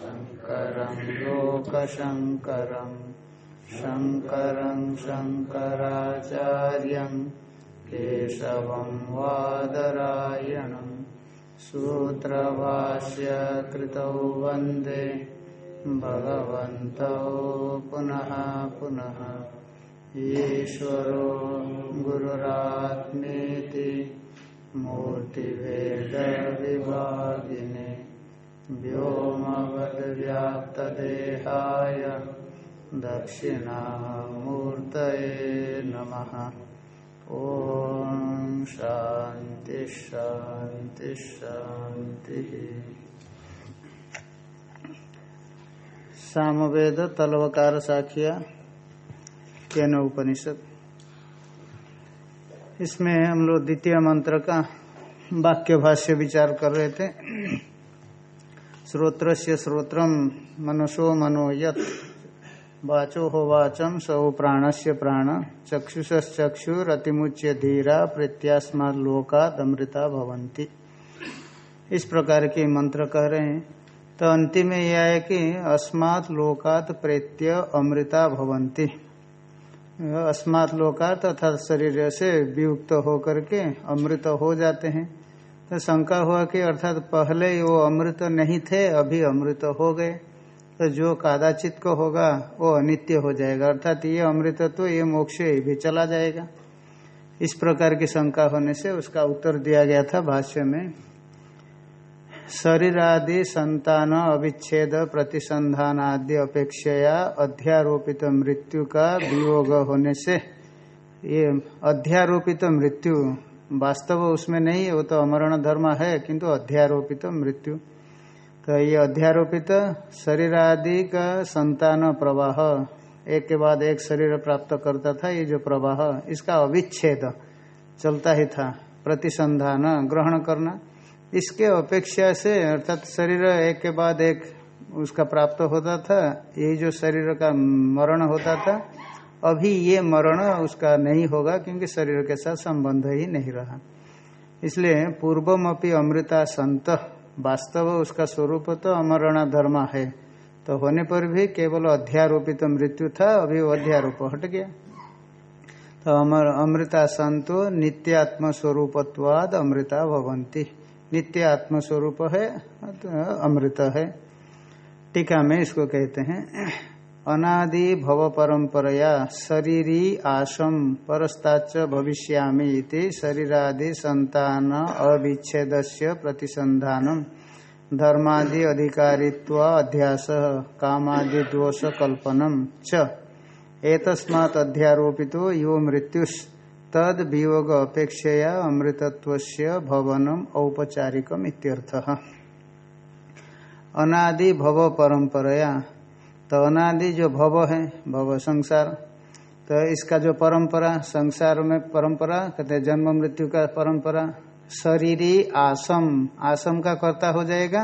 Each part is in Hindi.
शङ्करं लोकशङ्करं शङ्करं शङ्कराचार्यं केशवं वादरायणं सूत्रभाष्य कृतौ वंदे। भगवन्तौ पुनः पुनः। ईश्वरो गुरुरात्मेति। मूर्तिभेदविभागिने व्योमवद्व्याप्तदेहाय दक्षिणामूर्तये नमः। ॐ शान्ति शान्ति शान्तिः। सामवेद तलवकार साखिया केन उपनिषद इसमें हम लोग द्वितीय मंत्र का वाक्य भाष्य विचार कर रहे थे। श्रोत्र से श्रोत्रम मनसो मनो यत। वाचो हो वाचम सौ प्राण से प्राण। चक्षुषक्षुरतिमुच्य धीरा प्रत्यास्मा लोका दमृता भवंती इस प्रकार के मंत्र कह रहे हैं। तो अंतिम यह है कि अस्मात् लोकात प्रेत्य अमृता भवंती अस्मात् लोकात अर्थात शरीर से वियुक्त होकर के अमृत हो जाते हैं। तो शंका हुआ कि अर्थात पहले वो अमृत नहीं थे, अभी अमृत हो गए। तो जो कादाचित को होगा, वो अनित्य हो जाएगा। अर्थात ये अमृत तो ये मोक्ष भी चला जाएगा। इस प्रकार की शंका होने से उसका उत्तर दिया गया था भाष्य में। शरीरादि संतान अविच्छेद प्रतिसंधान आदि अपेक्षया अध्यारोपित मृत्यु का वियोग होने से, ये अध्यारोपित मृत्यु, वास्तव उसमें नहीं, वो तो अमरण धर्म है, किंतु अध्यारोपित मृत्यु। तो ये अध्यारोपित शरीर आदि का संतान प्रवाह, एक के बाद एक शरीर प्राप्त करता था, ये जो प्रवाह, इसका अविच्छेद चलता ही था, प्रतिसंधान, ग्रहण करना। इसके अपेक्षा से, अर्थात शरीर एक के बाद एक उसका प्राप्त होता था, यही जो शरीर का मरण होता था, अभी ये मरण उसका नहीं होगा क्योंकि शरीर के साथ संबंध ही नहीं रहा। इसलिए पूर्वम अपनी अमृता संत, वास्तव उसका स्वरूप तो अमरणा धर्म है। तो होने पर भी केवल अध्यारोपित तो मृत्यु था, अभी वो अध्यारोप हट गया। तो अमर, अमृता संतो नित्यात्म स्वरूपत्वाद अमृता भवंती। नित्य आत्मस्वरूप है, अमृत है। टीका में इसको कहते हैं, अनादि भव परंपरया शरीरी आशम परस्ताच भविष्यामि इति शरीरादि संतान अविच्छेद प्रतिसंधानम धर्मादि अधिकारित्व अध्यास, कामादि दोष कल्पनम च। एतस्मात् अध्यारोपितो यो मृत्युस्। तद वियोग अपेक्षया अमृतत्व भवनम औपचारिकम इत्यर्थ। अनादि भव परंपराया तो अनादि जो भव है, भव संसार तो इसका जो परंपरा संसार में परंपरा कहते हैं जन्म मृत्यु का परंपरा शरीरी आसम आसम का कर्ता हो जाएगा,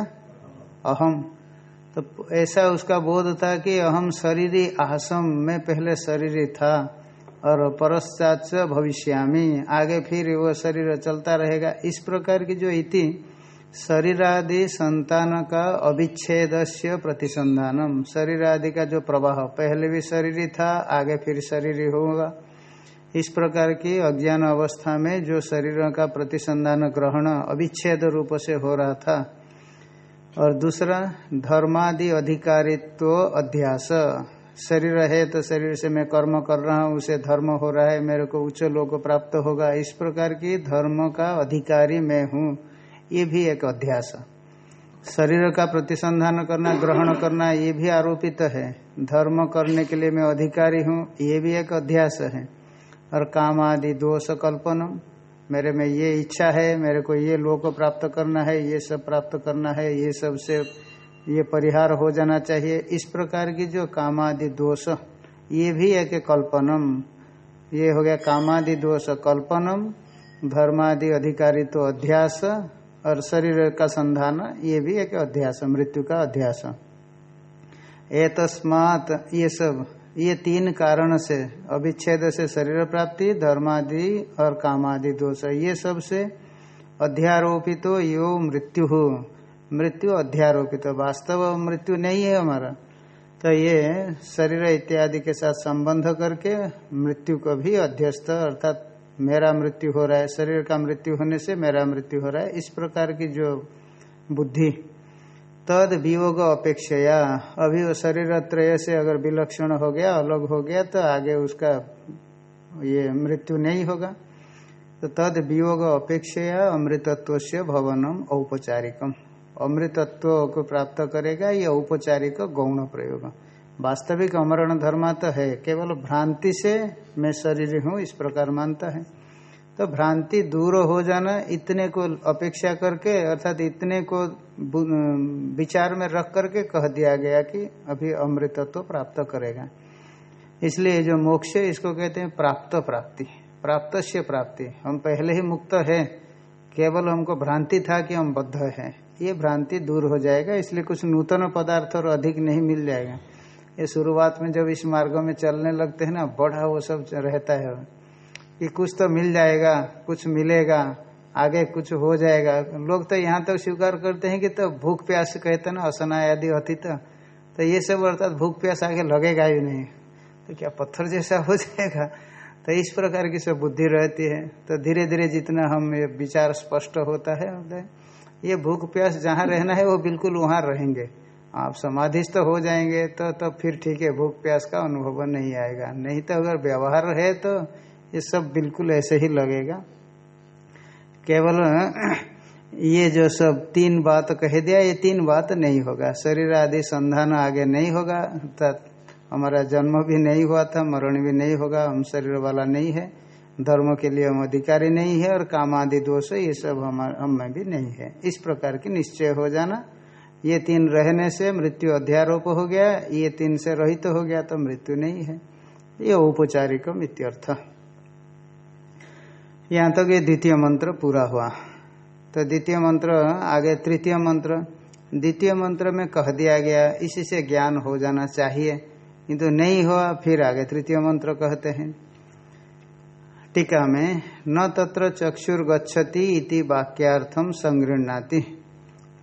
अहम। तो ऐसा उसका बोध था कि अहम शरीरी आसम में पहले शरीरी था। और परश्चात भविष्यामी। आगे फिर वो शरीर चलता रहेगा। इस प्रकार की जो इति, शरीरादि संतान का अविच्छेद से प्रतिसंधानम। शरीर आदि का जो प्रवाह, पहले भी शरीर था, आगे फिर शरीर होगा। इस प्रकार की अज्ञान अवस्था में जो शरीर का प्रतिसंधान ग्रहण अविच्छेद रूप से हो रहा था। और दूसरा, धर्मादि अधिकारित्व अध्यास। शरीर है तो शरीर से मैं कर्म कर रहा हूँ, उसे धर्म हो रहा है, मेरे को उच्च लोग प्राप्त होगा। इस प्रकार की धर्म का अधिकारी मैं हूँ। ये भी एक अध्यास। शरीर का प्रतिसंधान करना, ग्रहण करना, ये भी आरोपित है। धर्म करने के लिए मैं अधिकारी हूँ, ये भी एक अध्यास है। और काम आदि, दोष कल्पनम मेरे में ये इच्छा है, मेरे को ये लोक प्राप्त करना है, ये सब प्राप्त करना है, ये सबसे ये परिहार हो जाना चाहिए। इस प्रकार की जो कामादि दोष, ये भी एक कल्पनम। ये हो गया कामादि दोष, कल्पनम। धर्मादि अधिकारी तो अध्यास, और शरीर का संधान, ये भी एक अध्यास, मृत्यु का अध्यास। ए तस्मात ये सब, ये तीन कारण से, अविच्छेद से शरीर प्राप्ति, धर्मादि और कामादि दोष, ये सबसे अध्यारोपित तो यो मृत्यु। मृत्यु अध्यारोपित तो वास्तव मृत्यु नहीं है हमारा। तो ये शरीर इत्यादि के साथ संबंध करके मृत्यु को भी अध्यस्त, अर्थात मेरा मृत्यु हो रहा है, शरीर का मृत्यु होने से मेरा मृत्यु हो रहा है, इस प्रकार की जो बुद्धि तद वियोग अपेक्षया। अभी वो शरीर त्रय से अगर विलक्षण हो गया, अलग हो गया तो आगे उसका ये मृत्यु नहीं होगा। तो तद वियोग अपेक्षया अमृतत्व से भवनम औपचारिकम। अमृतत्व को प्राप्त करेगा ये औपचारिक गौण प्रयोग। वास्तविक अमरण धर्मा तो है, केवल भ्रांति से मैं शरीर हूँ, इस प्रकार मानता है। तो भ्रांति दूर हो जाना, इतने को अपेक्षा करके, अर्थात इतने को विचार में रख करके कह दिया गया कि अभी अमृतत्व प्राप्त करेगा। इसलिए जो मोक्ष है, इसको कहते हैं प्राप्त प्राप्ति प्राप्त से प्राप्ति। हम पहले ही मुक्त है, केवल हमको भ्रांति था कि हम बद्ध है। ये भ्रांति दूर हो जाएगा, इसलिए कुछ नूतन पदार्थ और अधिक नहीं मिल जाएगा। ये शुरुआत में जब इस मार्ग में चलने लगते हैं ना बड़ा वो सब रहता है। कि कुछ तो मिल जाएगा, कुछ मिलेगा, आगे कुछ हो जाएगा। लोग तो यहाँ तक तो स्वीकार करते हैं कि तो भूख प्यास कहते ना, असना आदि अतीत। तो ये सब अर्थात भूख प्यास आगे लगेगा ही नहीं। तो क्या पत्थर जैसा हो जाएगा? तो इस प्रकार की सब बुद्धि रहती है। तो धीरे धीरे जितना हम ये विचार स्पष्ट होता है ये भूख प्यास जहाँ रहना है, वो बिल्कुल वहाँ रहेंगे। आप समाधिस्थ हो जाएँगे तो तब तो फिर ठीक है, भूख प्यास का अनुभव नहीं आएगा। नहीं तो अगर व्यवहार है तो ये सब बिल्कुल ऐसे ही लगेगा। केवल ये जो सब तीन बात कह दिया, ये तीन बात नहीं होगा। शरीर आदि संधान आगे नहीं होगा अर्थात हमारा जन्म भी नहीं हुआ था, मरण भी नहीं होगा, हम शरीर वाला नहीं है। धर्म के लिए हम अधिकारी नहीं है और काम आदि दोष ये सब हमारे हम में भी नहीं है। इस प्रकार की निश्चय हो जाना। ये तीन रहने से मृत्यु अध्यारोप हो गया, ये तीन से रहित तो हो गया तो मृत्यु नहीं है। ये औपचारिक मित्यर्थ। यहाँ तक तो ये द्वितीय मंत्र पूरा हुआ। तो द्वितीय मंत्र, आगे तृतीय मंत्र। द्वितीय मंत्र में कह दिया गया, इसी से ज्ञान हो जाना चाहिए। किंतु तो नहीं हुआ, फिर आगे तृतीय मंत्र कहते हैं। टीका में, न तत्र चक्षुर्गछति इति वाक्यार्थम संगृणाति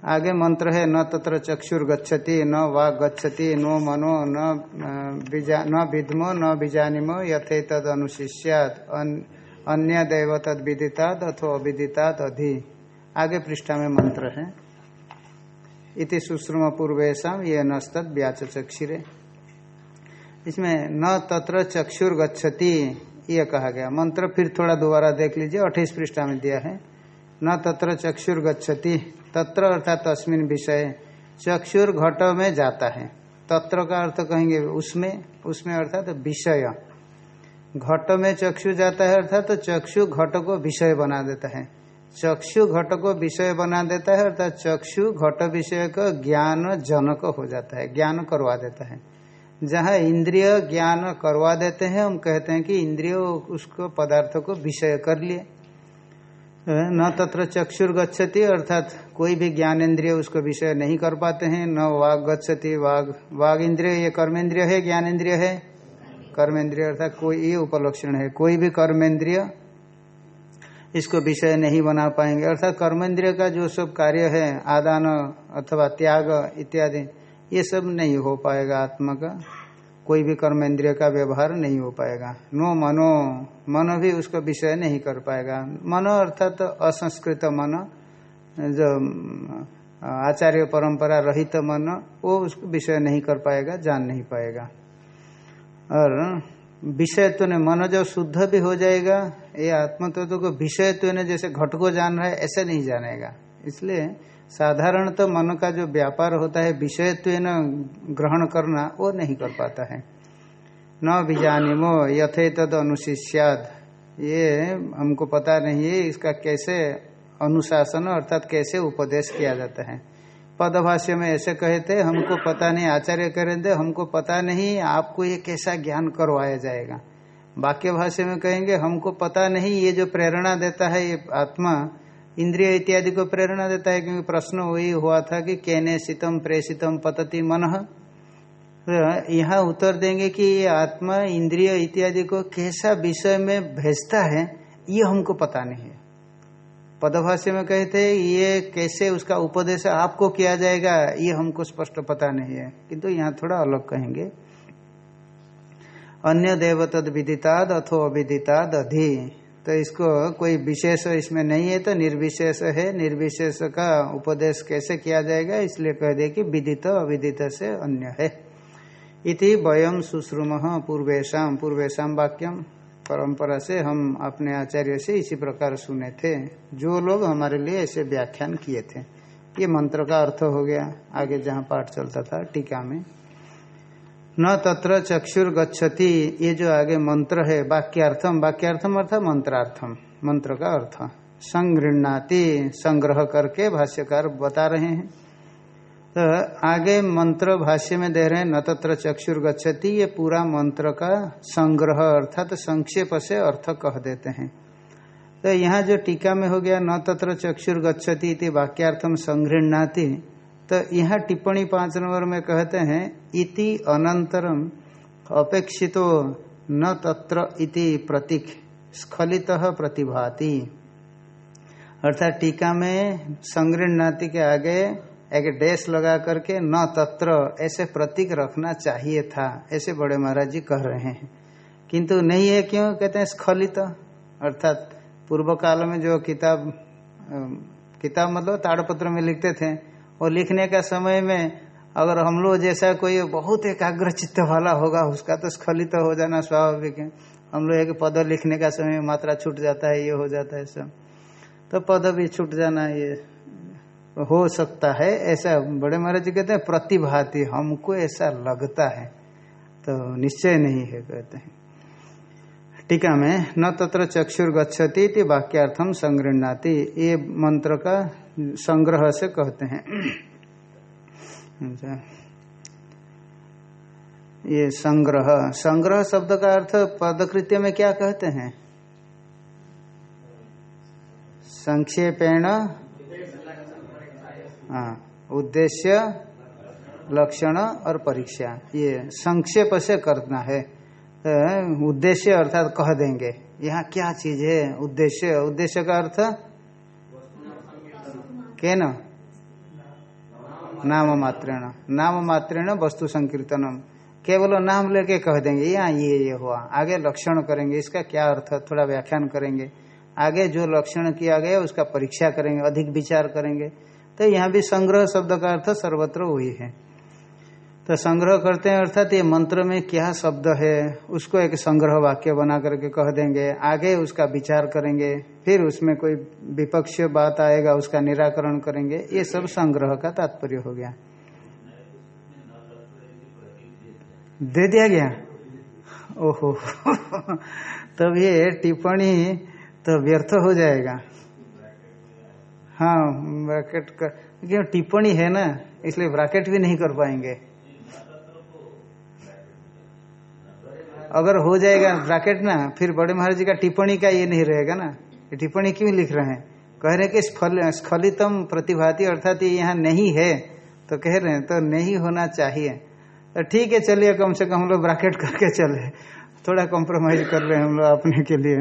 आगे मंत्र है, न तत्र चक्षुर्गछति न वाग गच्छति, नो मनो, न न विद्मो, न बीजानिमो यथे तद अनुशिष्यात अन्य दैव तद विदिताद अथवा अविदिताद अधि। आगे पृष्ठा में मंत्र है। इति सुश्रुम पूर्वेशम ये नस्तद व्याच चक्षिरे इसमें, न तत्र चक्षुर्गछति ये कहा गया। मंत्र फिर थोड़ा दोबारा देख लीजिए अठाईस पृष्ठा में दिया है। न तत्र चक्षुर गच्छति, तत्र अर्थात तस्मिन विषय, चक्षुर घट में जाता है। तत्र का अर्थ कहेंगे उसमें उसमें अर्थात विषय। घट में चक्षु जाता है अर्थात तो चक्षु घट को विषय बना देता है। चक्षु घट को विषय बना देता है अर्थात चक्षु घट विषय का ज्ञान जनक हो जाता है, ज्ञान करवा देता है। जहाँ इंद्रिय ज्ञान करवा देते हैं, हम कहते हैं कि इंद्रिय उसको, पदार्थ को विषय कर लिए। न तत्र चक्षुर गच्छति, अर्थात कोई भी ज्ञान इंद्रिय उसको विषय नहीं कर पाते हैं। न वाघ गच्छति वाघ वाघ इंद्रिय, ये कर्मेंद्रिय है, ज्ञान इंद्रिय है? कर्मेंद्रिय, अर्थात कोई, ये उपलक्षण है। कोई भी कर्मेंद्रिय इसको विषय नहीं बना पाएँगे। अर्थात कर्मेंद्रिय का जो सब कार्य है, आदान अथवा त्याग इत्यादि ये सब नहीं हो पाएगा आत्मा का। कोई भी कर्मेंद्रिय का व्यवहार नहीं हो पाएगा। नो मनो, मन भी उसका विषय नहीं कर पाएगा। मनो अर्थात तो असंस्कृत मन, जो आचार्य परंपरा रहित तो मन, वो उसको विषय नहीं कर पाएगा, जान नहीं पाएगा। और विषयत्व ने मन जब शुद्ध भी हो जाएगा, ये आत्मतत्व को विषयत्व ने जैसे घट को जान रहा है, ऐसे नहीं जानेगा। इसलिए साधारण तो मन का जो व्यापार होता है विषयत्व ग्रहण करना, वो नहीं कर पाता है। न बीजानिमो यथे तद अनुशिष्याद। ये हमको पता नहीं है, इसका कैसे अनुशासन, अर्थात कैसे उपदेश किया जाता है। पदभाष्य में ऐसे कहे थे, हमको पता नहीं, आचार्य करें थे, हमको पता नहीं, आपको ये कैसा ज्ञान करवाया जाएगा। वाक्य भाष्य में कहेंगे, हमको पता नहीं, ये जो प्रेरणा देता है, ये आत्मा इंद्रिय इत्यादि को प्रेरणा देता है, क्योंकि प्रश्न वही हुआ था कि केने शीतम प्रेषितम पतति मन। तो यहाँ उत्तर देंगे कि ये आत्मा इंद्रिय इत्यादि को कैसा विषय में भेजता है, ये हमको पता नहीं है। पदभाष्य में कहते हैं, ये कैसे उसका उपदेश आपको किया जाएगा, ये हमको स्पष्ट पता नहीं है। किंतु तो यहाँ थोड़ा अलग कहेंगे। अन्य देवतद विदिताद अथो अविदिताद अधि। तो इसको कोई विशेष इसमें नहीं है तो निर्विशेष है। निर्विशेष का उपदेश कैसे किया जाएगा? इसलिए कह दे कि विदित, अविदित से अन्य है। इति वयम सुश्रुम पूर्वेशा पूर्वेशा वाक्यम परंपरा से हम अपने आचार्य से इसी प्रकार सुने थे। जो लोग हमारे लिए ऐसे व्याख्यान किए थे। ये मंत्र का अर्थ हो गया, आगे जहाँ पाठ चलता था, टीका में। न तत्र चक्षुर गच्छति ये जो आगे मंत्र है, वाक्यार्थम वाक्यार्थम अर्थात मंत्रार्थम। मंत्र का अर्थ संगृणाति संग्रह करके भाष्यकार बता रहे हैं। तो आगे मंत्र भाष्य में दे रहे हैं, न तत्र चक्षुर गच्छति ये पूरा मंत्र का संग्रह अर्थात तो संक्षेप से अर्थ कह देते हैं। तो यहाँ जो टीका में हो गया, न तत्र चक्षुर गच्छति इति वाक्यार्थम संगृणाति तो यहाँ टिप्पणी पाँच नंबर में कहते हैं, इति अनंतरम अपेक्षितो न तत्र इति प्रतीक, स्खलित प्रतिभाति। अर्थात टीका में संगृणाति के आगे एक डैश लगा करके न तत्र ऐसे प्रतीक रखना चाहिए था, ऐसे बड़े महाराज जी कह रहे हैं। किंतु नहीं है क्यों? कहते हैं स्खलित। अर्थात पूर्व काल में जो किताब किताब मतलब ताड़पत्र में लिखते थे और लिखने का समय में अगर हम लोग जैसा कोई बहुत एकाग्र चित्त वाला होगा, उसका तो स्खलित तो हो जाना स्वाभाविक है। हम लोग एक पद लिखने का समय मात्रा छूट जाता है, ये हो जाता है सब। तो पद भी छूट जाना ये हो सकता है। ऐसा बड़े महाराज जी कहते हैं, प्रतिभाति हमको ऐसा लगता है। तो निश्चय नहीं है, कहते हैं। टीका में न तत्र चक्षुर गच्छति वाक्यार्थम संगृणाति ये मंत्र का संग्रह से कहते हैं। अच्छा। ये संग्रह। संग्रह शब्द का अर्थ पदकृत्य में क्या कहते हैं? संक्षेपेण उद्देश्य, लक्षण और परीक्षा। ये संक्षेप से करना है। उद्देश्य अर्थात कह देंगे। यहाँ क्या चीज़ है? उद्देश्य। उद्देश्य का अर्थ? के न नाम मात्रेण नाम मात्रेण वस्तु संकीर्तनम। केवल नाम लेके कह देंगे, यहाँ ये ये हुआ। आगे लक्षण करेंगे, इसका क्या अर्थ? थोड़ा व्याख्यान करेंगे। आगे जो लक्षण किया गया, उसका परीक्षा करेंगे, अधिक विचार करेंगे। तो यहाँ भी संग्रह शब्द का अर्थ सर्वत्र वही है। तो संग्रह करते हैं, अर्थात ये मंत्र में क्या शब्द है, उसको एक संग्रह वाक्य बना करके कह देंगे, आगे उसका विचार करेंगे, फिर उसमें कोई विपक्ष बात आएगा, उसका निराकरण करेंगे, ये सब संग्रह का तात्पर्य हो गया। दे दिया गया? ओहो, तब ये टिप्पणी तो व्यर्थ हो जाएगा। हाँ ब्रैकेट का टिप्पणी है ना, इसलिए ब्रैकेट भी नहीं कर पाएँगे। अगर हो जाएगा ब्रैकेट ना, फिर बड़े महाराज जी का टिप्पणी का ये नहीं रहेगा ना। टिप्पणी क्यों लिख रहे हैं? कह रहे हैं कि स्खलितम प्रतिभाती अर्थात ये यहाँ नहीं है। तो कह रहे हैं तो नहीं होना चाहिए। तो ठीक है, चलिए, कम से कम हम लोग ब्रैकेट करके चले। थोड़ा कॉम्प्रोमाइज कर रहे हैं हम लोग अपने के लिए।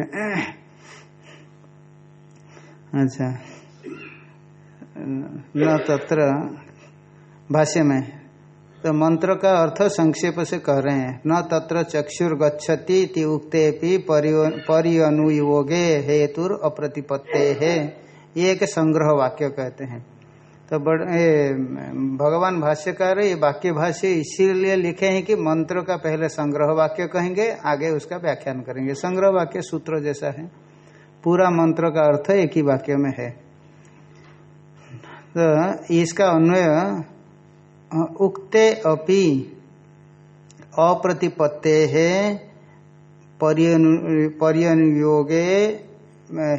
अच्छा। न तत्र भाष्य में तो मंत्र का अर्थ संक्षेप से कह रहे हैं। न तत्र चक्षुर गच्छति उक्ते परिअनुयोगे हेतुर अप्रतिपत्ते। है ये एक संग्रह वाक्य कहते हैं। तो बड़े भगवान भाष्यकार ये वाक्य भाष्य इसीलिए लिखे हैं कि मंत्र का पहले संग्रह वाक्य कहेंगे, आगे उसका व्याख्यान करेंगे। संग्रह वाक्य सूत्र जैसा है। पूरा मंत्र का अर्थ एक ही वाक्य में है। तो इसका अन्वय उक्ते अपि अप्रतिपत्ते है पर्यनुयोगे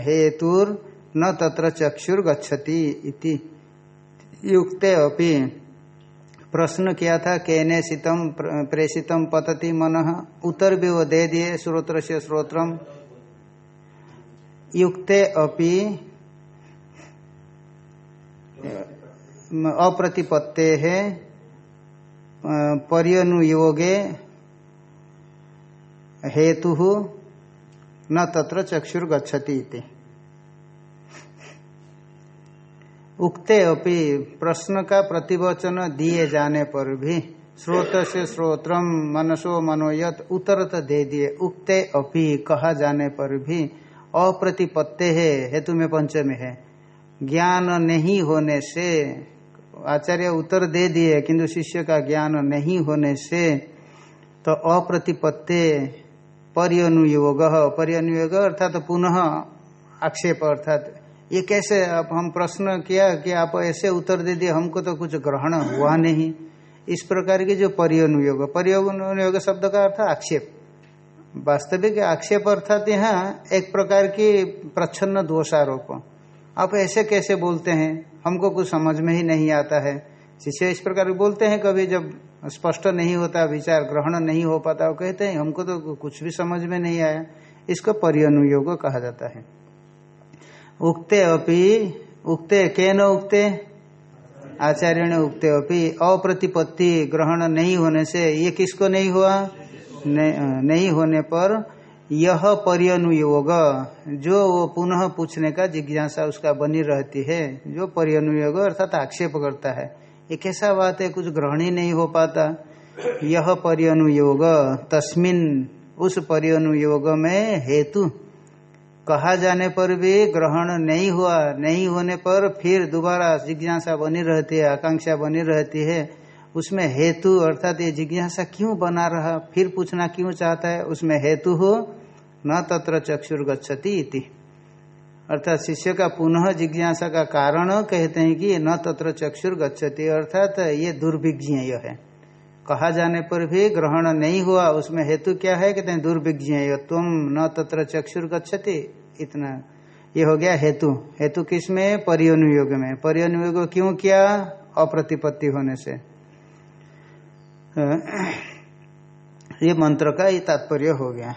हेतुर न तत्र चक्षुर गच्छति इति युक्ते अपि प्रश्न किया था, केने सितम प्रेषितम पतति मन उत्तर भी वो दे दिए श्रोत्र से श्रोत्रम युक्ते अपि अप्रतिपत्ते है पर्यनुयोगे हेतु, न तत्र चक्षुर गच्छति उक्ते अपि प्रश्न का प्रतिवचन दिए जाने पर भी स्रोत से श्रोत्रम मनसो मनोयत उत्तर तो दे दिए। उक्ते अपि कहा जाने पर भी अप्रतिपत्ते है, हेतु में पंचमी है। ज्ञान नहीं होने से आचार्य उत्तर दे दिए, किंतु शिष्य का ज्ञान नहीं होने से तो अप्रतिपत्ते परियनुयोग। परियनुयोग अर्थात तो पुनः आक्षेप अर्थात, ये कैसे अब हम प्रश्न किया कि आप ऐसे उत्तर दे दिए, हमको तो कुछ ग्रहण हुआ नहीं। इस प्रकार की जो परियनुयोग परियनुयोग शब्द का अर्थ आक्षेप। वास्तविक आक्षेप अर्थात यहाँ एक प्रकार की प्रच्छन्न दोषारोप। आप ऐसे कैसे बोलते हैं? हमको कुछ समझ में ही नहीं आता है। शिष्य इस प्रकार बोलते हैं, कभी जब स्पष्ट नहीं होता, विचार ग्रहण नहीं हो पाता, वो कहते हैं, हमको तो कुछ भी समझ में नहीं आया। इसको परियनुयोग कहा जाता है। उक्ते अपि, उक्ते न उक्ते? आचार्य ने उक्ते अपि, अप्रतिपत्ति ग्रहण नहीं होने से ये किसको नहीं हुआ? नहीं होने पर यह परियनुयोग। जो वो पुनः पूछने का जिज्ञासा उसका बनी रहती है, जो परियनुयोग अर्थात आक्षेप करता है। एक ऐसा बात है? कुछ ग्रहण ही नहीं हो पाता। यह परियनुयोग, तस्मिन, उस परियनुयोग में हेतु। कहा जाने पर भी ग्रहण नहीं हुआ, नहीं होने पर फिर दोबारा जिज्ञासा बनी रहती है, आकांक्षा बनी रहती है। उसमें हेतु अर्थात ये जिज्ञासा क्यों बना रहा? फिर पूछना क्यों चाहता है? उसमें हेतु हो न तत्र चक्षुर गच्छति इति। अर्थात शिष्य का पुनः जिज्ञासा का कारण कहते हैं कि न तत्र चक्षुर गच्छति अर्थात ये दुर्भिज्ञ है। कहा जाने पर भी ग्रहण नहीं हुआ, उसमें हेतु क्या है? कहते हैं दुर्विज्ञ तुम न तत्र चक्षुर गच्छति इतना ये हो गया हेतु। हेतु किसमें परियनुयोग में। परियनुयोग क्यों किया? अप्रतिपत्ति होने से। ये मंत्र का ये तात्पर्य हो गया।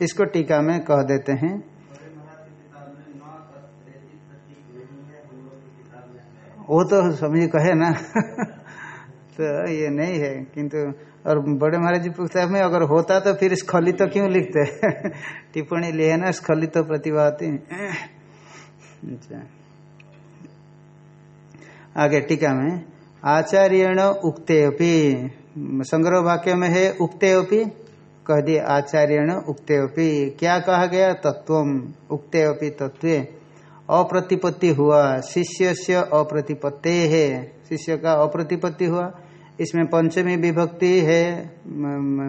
इसको टीका में कह देते हैं। वो तो समझ कहे ना। तो ये नहीं है, किंतु और बड़े महाराज जी पुस्तक में अगर होता तो फिर स्खलित तो क्यों लिखते? टिप्पणी लिए ना स्खलित तो प्रतिभा अच्छा। आगे टीका में, आचार्यण उक्ते अपि संग्रह वाक्य में है उक्ते अपि कह दिए आचार्यण उक्ते अपि क्या कहा गया? तत्व उक्ते अपि तत्व अप्रतिपत्ति हुआ। शिष्य से अप्रतिपत्ते। है शिष्य का अप्रतिपत्ति हुआ। इसमें पंचमी विभक्ति है।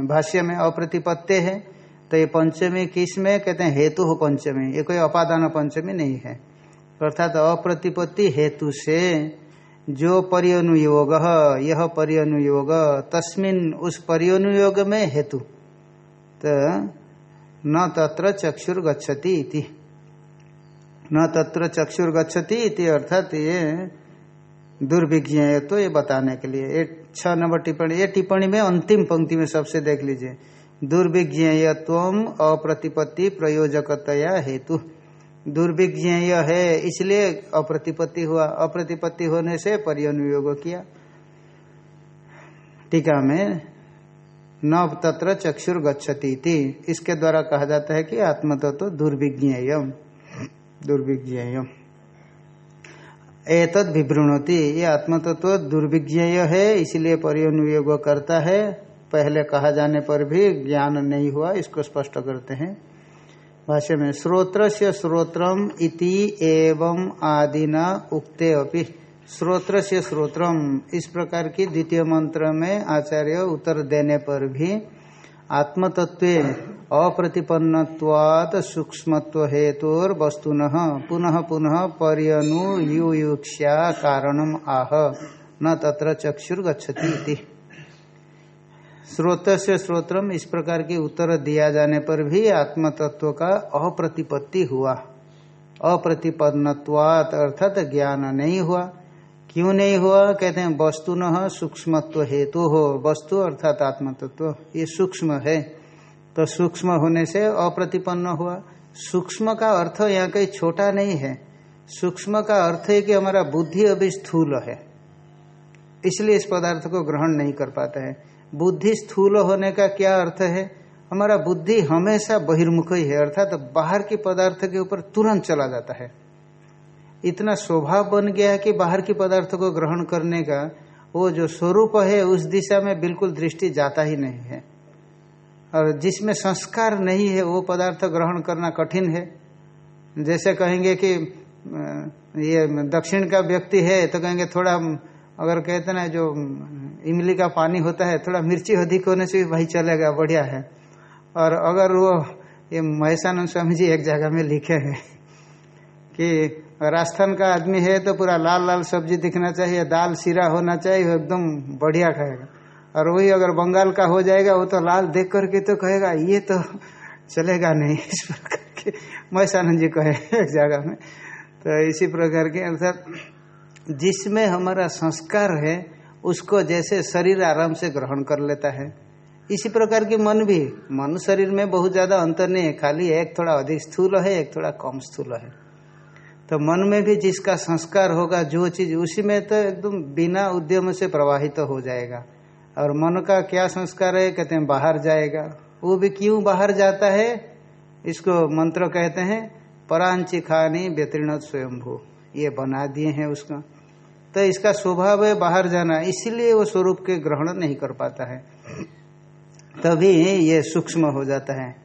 भाष्य में अप्रतिपत्ति है। तो ये पंचमी किसमें कहते हैं हेतु हो पंचमी। ये कोई अपादान पंचमी नहीं है। अर्थात अप्रतिपत्ति हेतु से जो परियनुयोग, यह परियनुयोग, तस्मिन उस परियनुयोग में हेतु। न तत्र चक्षुर गच्छति इति। न तत्र चक्षुर गच्छति इति अर्थात ये दुर्विज्ञ तो ये बताने के लिए। ये छह नंबर टिप्पणी, ये टिप्पणी में अंतिम पंक्ति में सबसे देख लीजिए। दुर्विज्ञेयत्व अप्रतिपत्ति प्रयोजकतया हेतु। दुर्विज्ञेय है, इसलिए अप्रतिपत्ति हुआ। अप्रतिपत्ति होने से परियनुयोग किया। टीका में न तत्र चक्षुर गच्छति इसके द्वारा कहा जाता है कि आत्मतत्व तो दुर्विज्ञेय दुर्विज्ञेय एतद विवृणति, ये आत्मतत्व तो दुर्विज्ञेय है, इसलिए परिनुयोग करता है। पहले कहा जाने पर भी ज्ञान नहीं हुआ, इसको स्पष्ट करते हैं। भाष्य में श्रोत्र से श्रोत्रम इति एवं आदिना उक्ते अपि। श्रोत्र से श्रोत्रम। इस प्रकार की द्वितीय मंत्र में आचार्य उत्तर देने पर भी आत्मतत्व अप्रतिपन्नवाद सूक्ष्मत्व हेतुर वस्तुन पुनः पुनः पर्यनुयुक्षा कारणम आह। न तत्र चक्षुर गच्छति स्रोत से स्रोत्रम इस प्रकार की उत्तर दिया जाने पर भी आत्मतत्व का अप्रतिपत्ति हुआ। अप्रतिपन्नवात अर्थात ज्ञान नहीं हुआ। क्यों नहीं हुआ? कहते हैं वस्तु न सूक्ष्मत्व हेतु हो। वस्तु अर्थात आत्म आत्मतत्व, ये सूक्ष्म है। तो सूक्ष्म होने से अप्रतिपन्न हुआ। सूक्ष्म का अर्थ यहाँ कहीं छोटा नहीं है। सूक्ष्म का अर्थ है कि हमारा बुद्धि अभी स्थूल है। इसलिए इस पदार्थ को ग्रहण नहीं कर पाता है। बुद्धि स्थूल होने का क्या अर्थ है? हमारा बुद्धि हमेशा बहिर्मुख ही है। अर्थात तो बाहर के पदार्थ के ऊपर तुरंत चला जाता है। इतना स्वभाव बन गया है कि बाहर के पदार्थ को ग्रहण करने का वो जो स्वरूप है, उस दिशा में बिल्कुल दृष्टि जाता ही नहीं है। और जिसमें संस्कार नहीं है, वो पदार्थ ग्रहण करना कठिन है। जैसे कहेंगे कि ये दक्षिण का व्यक्ति है तो कहेंगे थोड़ा, अगर कहते ना, जो इमली का पानी होता है, थोड़ा मिर्ची अधिक होने से भी भाई चलेगा, बढ़िया है। और अगर वो, ये महेशानंद स्वामी जी एक जगह में लिखे हैं कि राजस्थान का आदमी है तो पूरा लाल लाल सब्ज़ी दिखना चाहिए, दाल सीरा होना चाहिए एकदम बढ़िया खाएगा। और वही अगर बंगाल का हो जाएगा, वो तो लाल देख करके तो कहेगा, ये तो चलेगा नहीं। इस प्रकार के महेशानंद जी कहे एक जगह में। तो इसी प्रकार के, अर्थात जिसमें हमारा संस्कार है, उसको जैसे शरीर आराम से ग्रहण कर लेता है। इसी प्रकार की मन भी। मन शरीर में बहुत ज़्यादा अंतर नहीं है, खाली एक थोड़ा अधिक स्थूल है, एक थोड़ा कम स्थूल है। तो मन में भी जिसका संस्कार होगा, जो चीज़, उसी में तो एकदम बिना उद्यम से प्रवाहित तो हो जाएगा। और मन का क्या संस्कार है, कहते हैं, बाहर जाएगा। वो भी क्यों बाहर जाता है? इसको मंत्र कहते हैं, परांची खानी व्यतीर्ण स्वयंभू। ये बना दिए हैं उसका। तो इसका स्वभाव है बाहर जाना, इसीलिए वो स्वरूप के ग्रहण नहीं कर पाता है। तभी ये सूक्ष्म हो जाता है।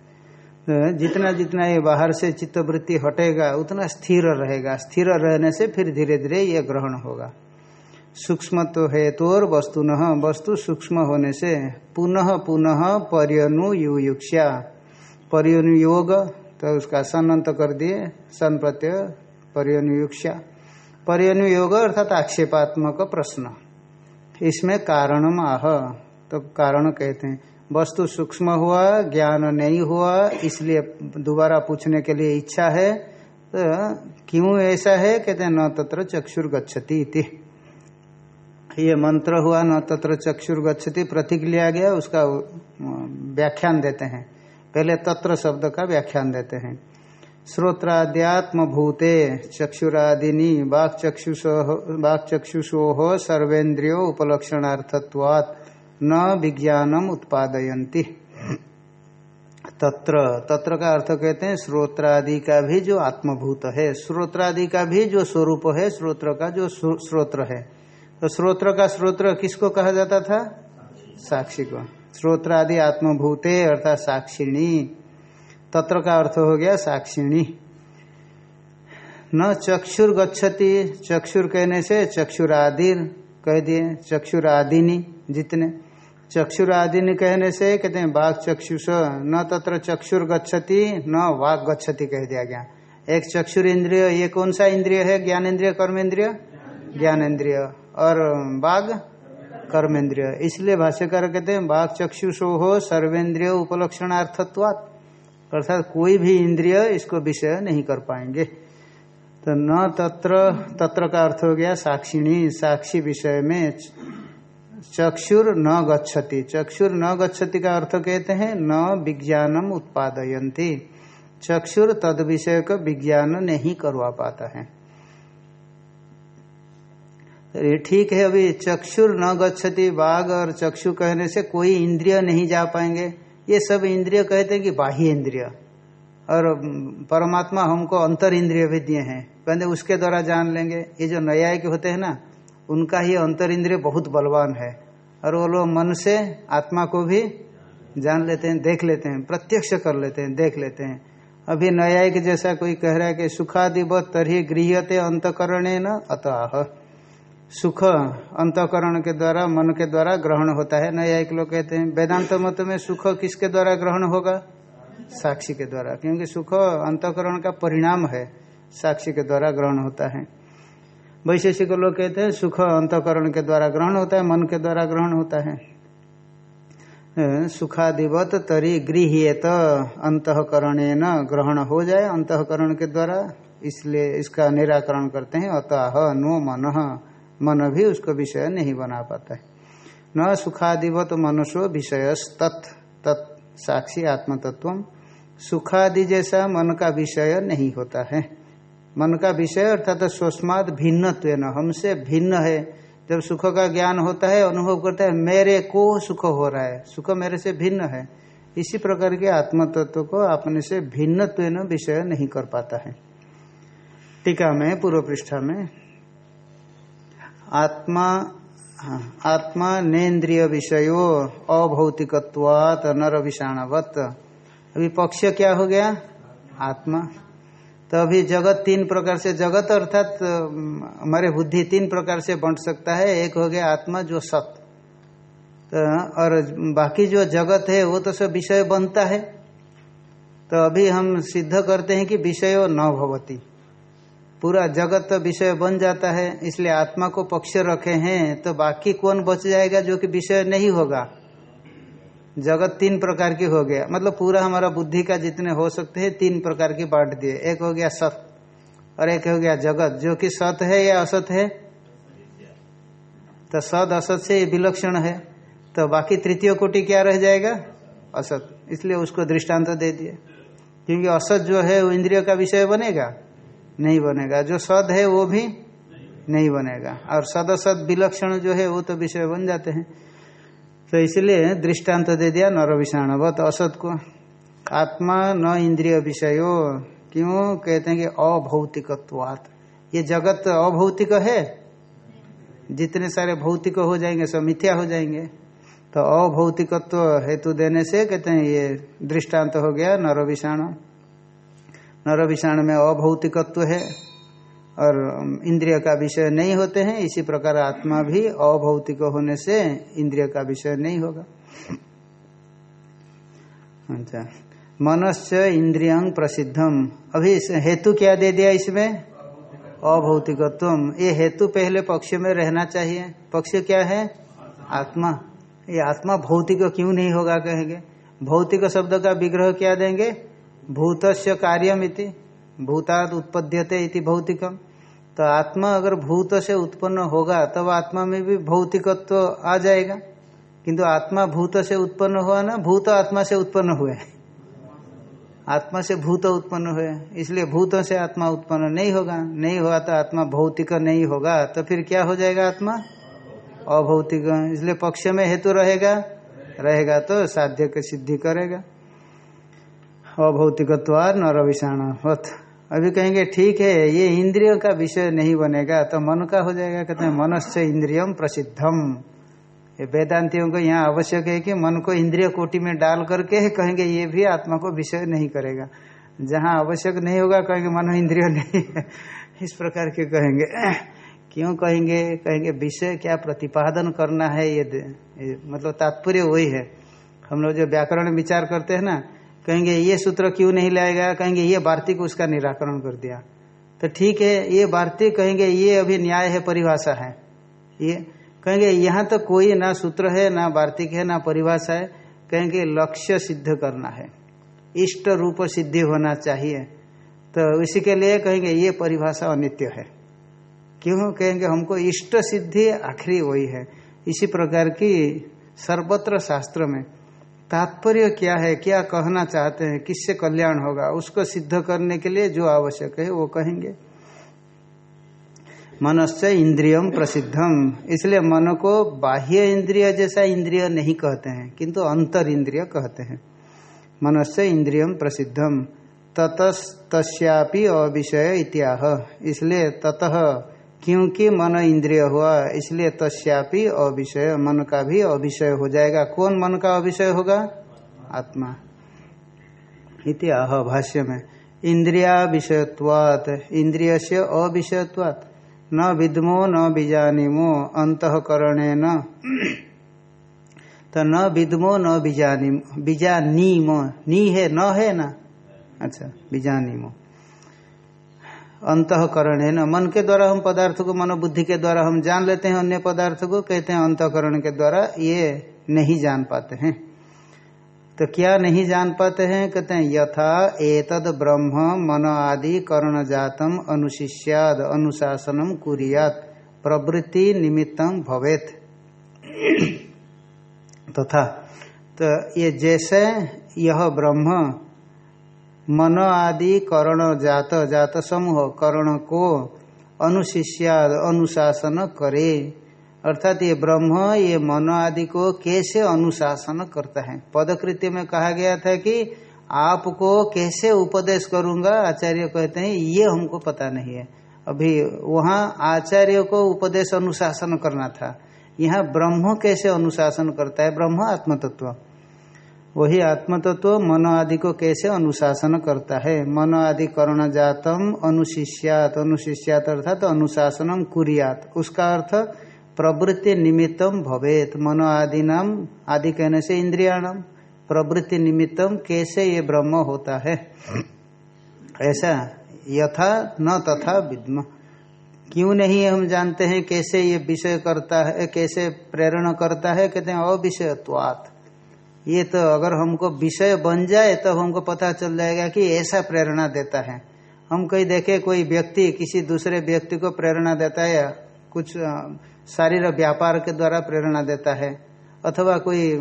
जितना जितना ये बाहर से चित्तवृत्ति हटेगा, उतना स्थिर रहेगा। स्थिर रहने से फिर धीरे धीरे ये ग्रहण होगा। सूक्ष्म तो है तो और वस्तु न वस्तु सूक्ष्म होने से पुनः पुनः पर्यनुयुक्षा पर्यनुयोग तो उसका सन अंत कर दिए, सन प्रत्यय पर्यनुयुक्षा पर्यनुयोग अर्थात आक्षेपात्मक प्रश्न। इसमें कारणम आह तो कारण कहते हैं। वस्तु सूक्ष्म हुआ, ज्ञान नहीं हुआ, इसलिए दोबारा पूछने के लिए इच्छा है तो क्यों ऐसा है? कहते हैं, न तत्र चक्षुर गच्छति इति। ये मंत्र हुआ, न तत्र चक्षुर गच्छति। प्रतीक लिया गया, उसका व्याख्यान देते हैं। पहले तत्र शब्द का व्याख्यान देते हैं। श्रोत्राद्यात्म भूते चक्षुरादिनी बाक चक्षुषो सर्वेन्द्रियो उपलक्षणार्थत्वात्। न विज्ञानम उत्पादयंती तत्र तत्र का अर्थ कहते हैं, श्रोत्रादि का भी जो आत्मभूत है, श्रोत्रादि का भी जो स्वरूप है, श्रोत्र का जो श्रोत्र है। तो श्रोत्र का श्रोत्र किसको कहा जाता था? साक्षी को। श्रोत्रादि आत्मभूते अर्थात साक्षिणी। तत्र का अर्थ हो गया साक्षिणी। न चक्षुर गच्छति, चक्षुर कहने से चक्षुरादि कह दिए, चक्षुरादिनी जितने। चक्षुर आदि कहने से कहते हैं, बाघ चक्षुष, न तत्र चक्षुर गच्छति, न वाघ गच्छति, कह दिया गया। एक चक्षुर इंद्रिय, ये कौन सा इंद्रिय है? ज्ञान इंद्रिय कर्मेंद्रिय? ज्ञान इंद्रिय और बाघ? कर्मेंद्रिय। इसलिए भाष्यकार कहते हैं, बाघ चक्षुषो हो सर्वेन्द्रिय उपलक्षणार्थत्वात्। अर्थात कोई भी इंद्रिय इसको विषय नहीं कर पाएँगे। तो न तत्र तत्र का अर्थ हो गया साक्षिणी, साक्षी विषय में चक्षुर न गच्छति। चक्षुर न गच्छति का अर्थ कहते हैं, न विज्ञानम उत्पादयंती चक्षुर तद विषय का विज्ञान नहीं करवा पाता है। ठीक है अभी, चक्षुर न गच्छति, बाघ और चक्षु कहने से कोई इंद्रिय नहीं जा पाएँगे। ये सब इंद्रिय कहते हैं कि बाह्य इंद्रिय। और परमात्मा हमको अंतर इंद्रिय भी दिए हैं। कहते उसके द्वारा जान लेंगे। ये जो न्यायिक होते हैं ना उनका ही अंतर इंद्रिय बहुत बलवान है। और वो लोग मन से, आत्मा को भी जान लेते हैं, देख लेते हैं, प्रत्यक्ष कर लेते हैं, देख लेते हैं। अभी न्यायिक जैसा कोई कह रहा है कि सुखादिवत तरही गृहते अंतकरण न अतः। सुख अंतकरण के द्वारा, मन के द्वारा ग्रहण होता है। न्यायिक लोग कहते हैं, वेदांत मत में सुख किसके द्वारा ग्रहण होगा? साक्षी के द्वारा। क्योंकि सुख अंतकरण का परिणाम है, साक्षी के द्वारा ग्रहण होता है। वैशेषिक लोग कहते हैं, सुख अंतकरण के द्वारा ग्रहण होता है, मन के द्वारा ग्रहण होता है। सुखादिवत तरी गृहियत अंतकरण न ग्रहण हो जाए, अंतकरण के द्वारा, इसलिए इसका निराकरण करते हैं, अतः नो मन मन भी उसको विषय नहीं बना पाता है। न सुखादिवत मनुष्य विषय तत् तत् साक्षी आत्मतत्व सुखादि जैसा मन का विषय नहीं होता है। मन का विषय अर्थात स्वस्माद भिन्न हमसे भिन्न है। जब सुख का ज्ञान होता है अनुभव करता है मेरे को सुख हो रहा है सुख मेरे से भिन्न है। इसी प्रकार के आत्म तत्व को अपने से भिन्न विषय नहीं कर पाता है। टीका में पूर्व पृष्ठा में आत्मा हाँ, आत्मा नेन्द्रिय विषयो अभौतिकवात नर विषाणवत। अभी पक्ष क्या हो गया? आत्मा। तो अभी जगत तीन प्रकार से, जगत अर्थात हमारे बुद्धि तीन प्रकार से बंट सकता है। एक हो गया आत्मा, जो सत तो और बाकी जो जगत है, वो तो सब विषय बनता है। तो अभी हम सिद्ध करते हैं कि विषय न भवती। पूरा जगत तो विषय बन जाता है, इसलिए आत्मा को पक्ष रखे हैं। तो बाकी कौन बच जाएगा जो कि विषय नहीं होगा? जगत तीन प्रकार की हो गया। मतलब पूरा हमारा बुद्धि का जितने हो सकते हैं, तीन प्रकार की बांट दिए। एक हो गया सत और एक हो गया जगत। जो कि सत है या असत है? तो सद असत से विलक्षण है। तो बाकी तृतीय कोटि क्या रह जाएगा? असत। इसलिए उसको दृष्टांत दे दिए। क्योंकि असत जो है, वो इंद्रिय का विषय बनेगा? नहीं बनेगा। जो सद है, वो भी नहीं बनेगा। और सद असद विलक्षण जो है, वो तो विषय बन जाते हैं। तो इसलिए दृष्टांत तो दे दिया नर विषाणवत असत को आत्मा न इंद्रिय विषयो, क्यों? कहते हैं कि अभौतिकत्वात। ये जगत अभौतिक है? जितने सारे भौतिक हो जाएँगे, सब मिथ्या हो जाएँगे। तो अभौतिकत्व हेतु देने से कहते हैं ये दृष्टांत हो गया नर विषाणु नर विषाणु में अभौतिकत्व है। और इंद्रिय का विषय नहीं होते हैं, इसी प्रकार आत्मा भी अभौतिक होने से इंद्रिय का विषय नहीं होगा। अच्छा। मनस्य इंद्रियं प्रसिद्धम अभी हेतु क्या दे दिया इसमें? अभौतिकत्व। ये हेतु पहले पक्ष में रहना चाहिए। पक्ष क्या है? आत्मा। ये आत्मा भौतिक क्यों नहीं होगा कहेंगे? भौतिक शब्द का विग्रह क्या देंगे? भूतस्य कार्यमिति। भूताद उत्पद्यते इति भौतिकम। तो आत्मा अगर भूत से उत्पन्न होगा, तब तो आत्मा में भी भौतिकत्व तो आ जाएगा। किंतु आत्मा भूत से उत्पन्न हुआ ना, भूत आत्मा से उत्पन्न हुए। आत्मा से भूत उत्पन्न हुए, इसलिए भूत से आत्मा उत्पन्न नहीं होगा। नहीं हुआ तो आत्मा भौतिक नहीं होगा तो फिर क्या हो जाएगा आत्मा? अभौतिक। इसलिए पक्ष में हेतु रहेगा। रहेगा तो साध्य सिद्धि करेगा। अभौतिकत्वार न रविषाण अभी कहेंगे ठीक है ये इंद्रियों का विषय नहीं बनेगा तो मन का हो जाएगा। कहते हैं मनस्य इंद्रियम प्रसिद्धम। ये वेदांतियों को यहाँ आवश्यक है कि मन को इंद्रिय कोटि में डाल करके कहेंगे ये भी आत्मा को विषय नहीं करेगा। जहाँ आवश्यक नहीं होगा कहेंगे मन इंद्रिय नहीं है। इस प्रकार के कहेंगे। क्यों कहेंगे? कहेंगे विषय क्या प्रतिपादन करना है? ये, ये मतलब तात्पर्य वही है। हम लोग जो व्याकरण विचार करते हैं ना कहेंगे, ये सूत्र क्यों नहीं लाएगा? कहेंगे, ये वार्तिक उसका निराकरण कर दिया। तो ठीक है, ये वार्तिक कहेंगे, ये अभी न्याय है, परिभाषा है। ये कहेंगे, यहाँ तो कोई ना सूत्र है, ना वार्तिक है, ना परिभाषा है। कहेंगे, लक्ष्य सिद्ध करना है। इष्ट रूप सिद्धि होना चाहिए। तो इसी के लिए कहेंगे, ये परिभाषा अनित्य है। क्यों? कहेंगे, हमको इष्ट सिद्धि आखिरी वही है। इसी प्रकार की सर्वत्र शास्त्र में तात्पर्य क्या है, क्या कहना चाहते हैं, किससे कल्याण होगा, उसको सिद्ध करने के लिए जो आवश्यक है वो कहेंगे। मनस्य इंद्रियम प्रसिद्धम इसलिए मन को बाह्य इंद्रिय जैसा इंद्रिय नहीं कहते हैं, किंतु अंतर इंद्रिय कहते हैं। मनस्य इंद्रियम प्रसिद्धम ततस्तस्यापि अविषय इत्याह। इसलिए ततः क्योंकि मन इंद्रिय हुआ, इसलिए तस्यापि अविषय, मन का भी अविषय हो जाएगा। कौन मन का अविषय होगा? आत्मा। इति आह भाष्य में इंद्रिया विषयत्वात इंद्रिय से अविषयत्वात। न विद्मो, न बीजानीमो अंतकरण न तो न विद्मो, न बीजानी बीजानीमो नी है, न है ना? अच्छा बीजानीमो अंतकरण है ना मन के द्वारा हम पदार्थ को, मनोबुद्धि के द्वारा हम जान लेते हैं, अन्य पदार्थ को, कहते हैं अंतकरण के द्वारा, ये नहीं जान पाते हैं। तो क्या नहीं जान पाते हैं? कहते हैं, यथा एतद ब्रह्म मन आदि कर्ण जातम अनुशिष्याद, अनुशासनम कुरियात, प्रवृत्ति निमित्तम भवेत। तथा तो ये जैसे यह ब्रह्म मन आदि करण जात जात समूह करण को अनुशिष्याद अनुशासन करे। अर्थात ये ब्रह्म, ये मन आदि को कैसे अनुशासन करता है? पदकृत्य में कहा गया था कि आपको कैसे उपदेश करूँगा, आचार्य कहते हैं, ये हमको पता नहीं है। अभी वहाँ आचार्य को उपदेश अनुशासन करना था। यहाँ ब्रह्म कैसे अनुशासन करता है? ब्रह्म आत्म तत्व वही आत्म तत्व मन आदि को कैसे अनुशासन करता है? मन आदि करण जातम अनुशिष्यात अनुशिष्यात अर्थात अनुशासनम कुरियात। उसका अर्थ प्रवृत्ति निमित्तम भवेत। मनो आदि नाम, आदि कहने से इंद्रियाणम प्रवृत्ति निमित्तम कैसे ये ब्रह्म होता है? ऐसा यथा न तथा विद्म। क्यों नहीं हम जानते हैं कैसे ये विषय करता है, कैसे प्रेरणा करता है? कहते हैं अविषयत्वात्। ये तो अगर हमको विषय बन जाए तो हमको पता चल जाएगा कि ऐसा प्रेरणा देता है। हम कहीं देखे, कोई व्यक्ति किसी दूसरे व्यक्ति को प्रेरणा देता है, कुछ शारीर व्यापार के द्वारा प्रेरणा देता है, अथवा कोई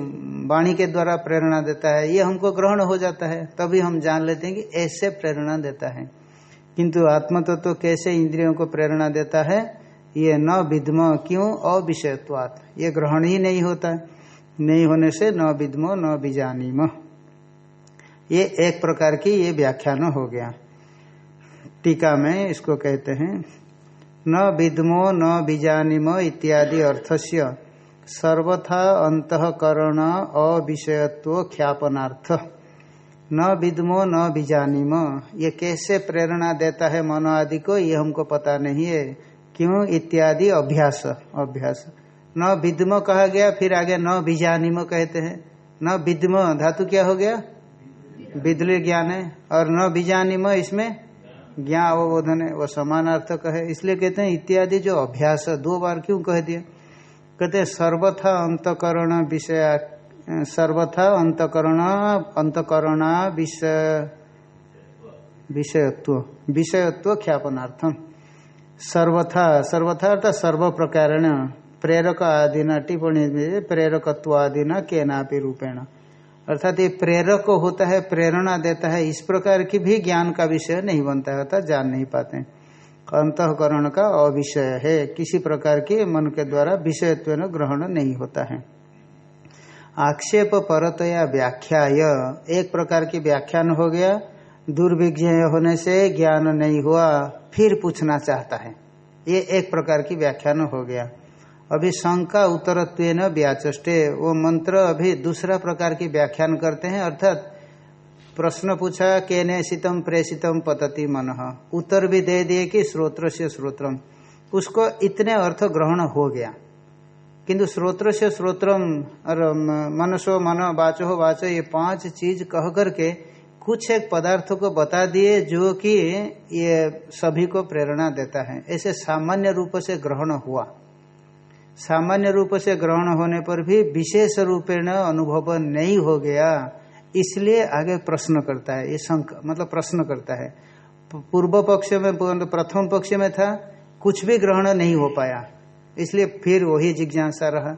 वाणी के द्वारा प्रेरणा देता है, ये हमको ग्रहण हो जाता है, तभी हम जान लेते हैं कि ऐसे प्रेरणा देता है। किंतु आत्म तत्व तो कैसे इंद्रियों को प्रेरणा देता है, ये न विद्म क्यों, अविषयत्वात। ये ग्रहण ही नहीं होता। है नहीं होने से न विद्मो, न बीजानीम ये एक प्रकार की ये व्याख्यान हो गया। टीका में इसको कहते हैं, न विद्मो, न बीजानीम इत्यादि अर्थस्य सर्वथा अंतकरण अविषयत्व ख्यापनार्थ। न विद्मो, न बीजानीम ये कैसे प्रेरणा देता है मनो आदि को, ये हमको पता नहीं है। क्यों? इत्यादि अभ्यास अभ्यास। न विद्म कहा गया, फिर आगे न बीजानिम कहते हैं। न विद्म, धातु क्या हो गया? विद्युल ज्ञान है, और न बीजानिम इसमें ज्ञान अवबोधन है, वो समानार्थक है। इसलिए कहते हैं, इत्यादि जो अभ्यास, दो बार क्यों कह दिया? कहते सर्वथा अंतकरण विषय, सर्वथा अंतकरण अंतकरण विषय, विषयत्व विषयत्व ख्यापनार्थम सर्वथा सर्वथा अर्थात सर्व प्रकार प्रेरक आदि न टिप्पणी में प्रेरकत्व आदि न के नापी रूपेण। अर्थात ये प्रेरक होता है, प्रेरणा देता है, इस प्रकार की भी ज्ञान का विषय नहीं बनता है, अर्थात जान नहीं पाते। अंतकरण का अविषय है, किसी प्रकार के मन के द्वारा विषयत्व ग्रहण नहीं होता है। आक्षेप परतया व्याख्या एक प्रकार की व्याख्यान हो गया दुर्विज्ञ होने से ज्ञान नहीं हुआ, फिर पूछना चाहता है। ये एक प्रकार की व्याख्यान हो गया। अभी शंका उत्तरत्व व्याचे वो मंत्र अभी दूसरा प्रकार की व्याख्यान करते हैं, अर्थात प्रश्न पूछा, केने शीतम प्रेषितम पतति मन। उत्तर भी दे दिए कि श्रोत्र से श्रोत्रम उसको इतने अर्थ ग्रहण हो गया। किंतु श्रोत्र से श्रोत्रम और मनसो, मन, वाचो वाचो, ये पाँच चीज़ कह करके कुछ एक पदार्थ को बता दिए, जो कि ये सभी को प्रेरणा देता है। ऐसे सामान्य रूप से ग्रहण हुआ। सामान्य रूप से ग्रहण होने पर भी विशेष रूपेण अनुभव नहीं हो गया। इसलिए आगे प्रश्न करता है, ये शंक मतलब प्रश्न करता है। पूर्व पक्ष में प्रथम पक्ष में था, कुछ भी ग्रहण नहीं हो पाया। इसलिए फिर वही जिज्ञासा रहा।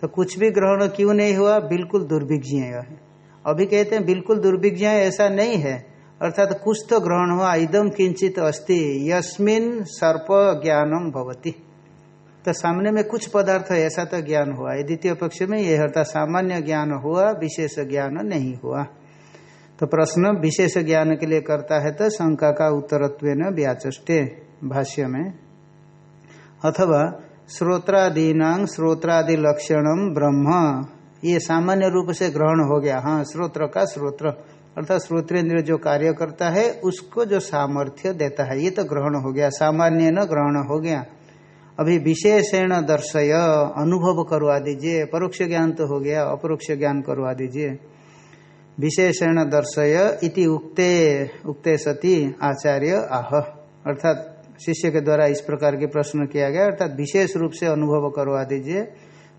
तो कुछ भी ग्रहण क्यों नहीं हुआ? बिल्कुल दुर्भिज्ञ है। अभी कहते हैं, बिल्कुल दुर्भिज्ञ ऐसा नहीं है। अर्थात तो कुछ तो ग्रहण हुआ इदम किंचित अस्ति, यस्मिन सर्प ज्ञानम भवती। तो सामने में कुछ पदार्थ ऐसा तो ज्ञान हुआ। है द्वितीय पक्ष में यह अर्थात सामान्य ज्ञान हुआ, विशेष ज्ञान नहीं हुआ। तो प्रश्न विशेष ज्ञान के लिए करता है तो शंका का उत्तरत्व व्याचे भाष्य में। अथवा श्रोत्रादीनांग श्रोत्रादि लक्षणम ब्रह्म। ये सामान्य रूप से ग्रहण हो गया। हाँ श्रोत्र का श्रोत्र। अर्थात श्रोत्रेंद्र जो कार्य करता है, उसको जो सामर्थ्य देता है, ये तो ग्रहण हो गया। सामान्य न ग्रहण हो गया। अभी विशेषण दर्शय, अनुभव करवा दीजिए, परोक्ष ज्ञान तो हो गया, अपरोक्ष ज्ञान करवा दीजिए। विशेषण दर्शय इति उक्ते उक्ते सती आचार्य आह। अर्थात शिष्य के द्वारा इस प्रकार के प्रश्न किया गया, अर्थात विशेष रूप से अनुभव करवा दीजिए,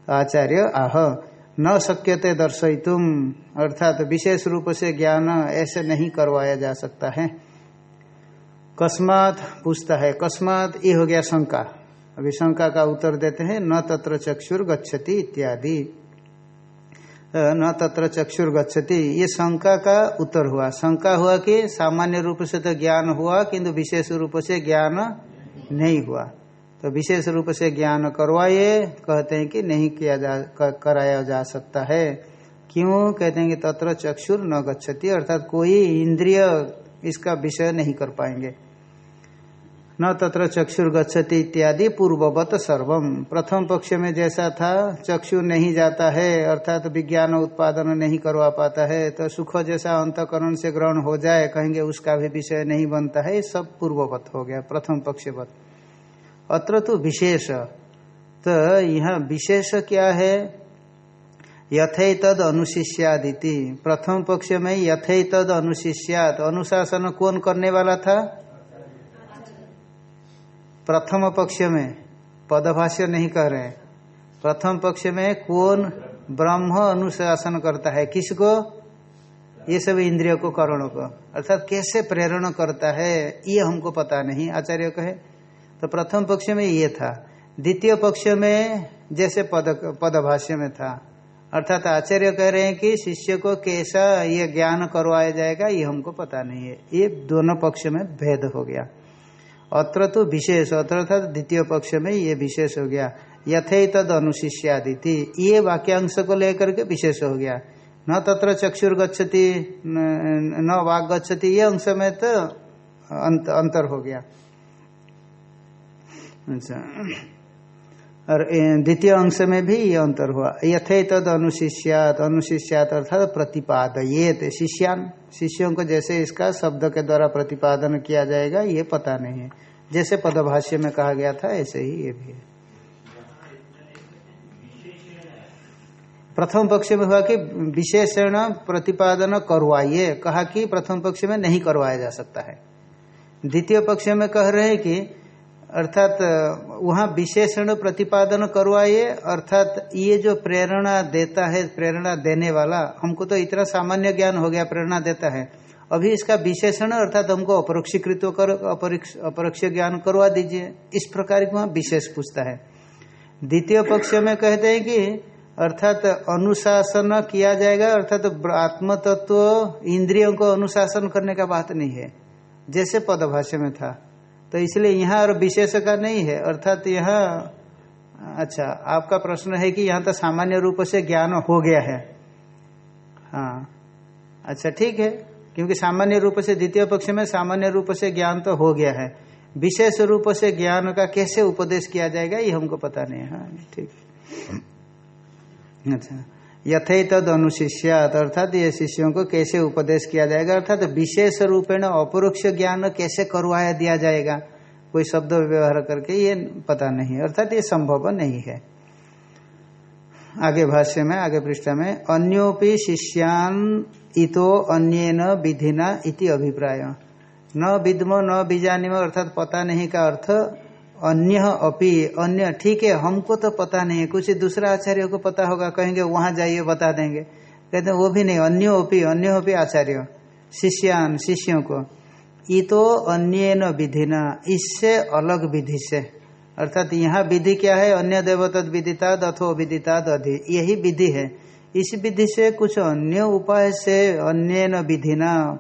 आचार्य आह। न शक्यते दर्शयितुम, अर्थात विशेष रूप से ज्ञान ऐसे नहीं करवाया जा सकता है। कस्मात, पूछता है, कस्मात, ये हो गया शंका। अभी शंका का उत्तर देते हैं, न तत्र चक्षुर गच्छति इत्यादि। न तत्र चक्षुर गच्छति। ये शंका का उत्तर हुआ। शंका हुआ कि सामान्य रूप से तो ज्ञान हुआ, किंतु विशेष रूप से ज्ञान नहीं हुआ। तो विशेष रूप से ज्ञान करवाइए कहते हैं कि नहीं किया जा कराया जा सकता है। क्यों? कहते हैं कि तत्र चक्षुर न गच्छति, अर्थात कोई इंद्रिय इसका विषय नहीं कर पाएँगे। न तत्र चक्षुर गच्छति इत्यादि पूर्ववत सर्वम। प्रथम पक्ष में जैसा था, चक्षु नहीं जाता है, अर्थात तो विज्ञान उत्पादन नहीं करवा पाता है तो सुख जैसा अंतकरण से ग्रहण हो जाए, कहेंगे उसका भी विषय नहीं बनता है सब पूर्ववत हो गया, प्रथम पक्षवत अत्र तो विशेष। तो यहाँ विशेष क्या है? यथे तद अनुशिष्यादिति। प्रथम पक्ष में यथे तद अनुशिष्यात। अनुशासन कौन करने वाला था? प्रथम पक्ष में पदभाष्य नहीं कह रहे हैं। प्रथम पक्ष में कौन ब्रह्म अनुशासन करता है? किसको? ये सब इंद्रियों को, करणों को। अर्थात कैसे प्रेरण करता है, ये हमको पता नहीं, आचार्य कहे। तो प्रथम पक्ष में ये था। द्वितीय पक्ष में जैसे पद, पदभाष्य में था। अर्थात आचार्य कह रहे हैं कि शिष्य को कैसा ये ज्ञान करवाया जाएगा, ये हमको पता नहीं है। ये दोनों पक्ष में भेद हो गया। अत्र तो विशेष अत्र था द्वितीय पक्ष में ये विशेष हो गया। यथे तद अनुशिष्यादिति ये वाक्यांश को लेकर के विशेष हो गया। न तत्र चक्षुर गच्छति न वाक गच्छति ये अंश में तो अंत, अंतर हो गया। अच्छा। और द्वितीय अंश में भी ये अंतर हुआ। यथे तद अनुशिष्यात अनुशिष्यात अर्थात प्रतिपादयेत शिष्यान। शिष्यों को जैसे इसका शब्द के द्वारा प्रतिपादन किया जाएगा, ये पता नहीं है। जैसे पदभाष्य में कहा गया था, ऐसे ही ये भी है। प्रथम पक्ष में हुआ कि विशेषण प्रतिपादन करवाइए। कहा कि प्रथम पक्ष में नहीं करवाया जा सकता है। द्वितीय पक्ष में कह रहे हैं कि अर्थात, वहाँ विशेषण प्रतिपादन करवाइए, अर्थात, ये जो प्रेरणा देता है, प्रेरणा देने वाला, हमको तो इतना सामान्य ज्ञान हो गया, प्रेरणा देता है। अभी इसका विशेषण, अर्थात, हमको अपरोक्षीकृत कर, अपरोक्ष ज्ञान करवा दीजिए। इस प्रकार की वहाँ विशेष पूछता है। द्वितीय पक्ष में कहते हैं कि, अर्थात, अनुशासन किया जाएगा, अर्थात आत्म तत्व इंद्रियों को अनुशासन करने का बात नहीं है। जैसे पदभाष्य में था। तो इसलिए यहाँ और विशेष का नहीं है, अर्थात यहाँ अच्छा आपका प्रश्न है कि यहाँ तो सामान्य रूप से ज्ञान हो गया है। हाँ अच्छा ठीक है, क्योंकि सामान्य रूप से द्वितीय पक्ष में सामान्य रूप से ज्ञान तो हो गया है। विशेष रूप से ज्ञान का कैसे उपदेश किया जाएगा, ये हमको पता नहीं हाँ। ठीक अच्छा यथे तद अनुशिष्यात अर्थात ये शिष्यों को कैसे उपदेश किया जाएगा? अर्थात विशेष रूपेण अपरोक्ष ज्ञान कैसे करवाया दिया जाएगा? कोई शब्द व्यवहार करके ये पता नहीं। अर्थात ये संभव नहीं है। आगे भाष्य में, आगे पृष्ठ में, अन्योपि शिष्यान इतो अन्य विधिना इति अभिप्राय। न विद्म, न बीजानिम, अर्थात पता नहीं का अर्थ अन्य अपि, अन्य ठीक है, हमको तो पता नहीं है। कुछ दूसरा आचार्य को पता होगा, कहेंगे, वहाँ जाइए, बता देंगे। कहते वो भी नहीं, अन्य अपि अन्य अपि आचार्य, शिष्यान, शिष्यों को। ये तो अन्य न विधिना, इससे अलग विधि से। अर्थात यहाँ विधि क्या है? अन्य देवतद विदिताद अथो विदिताद अधि। यही विधि है। इस विधि से कुछ अन्य उपाय से अन्य न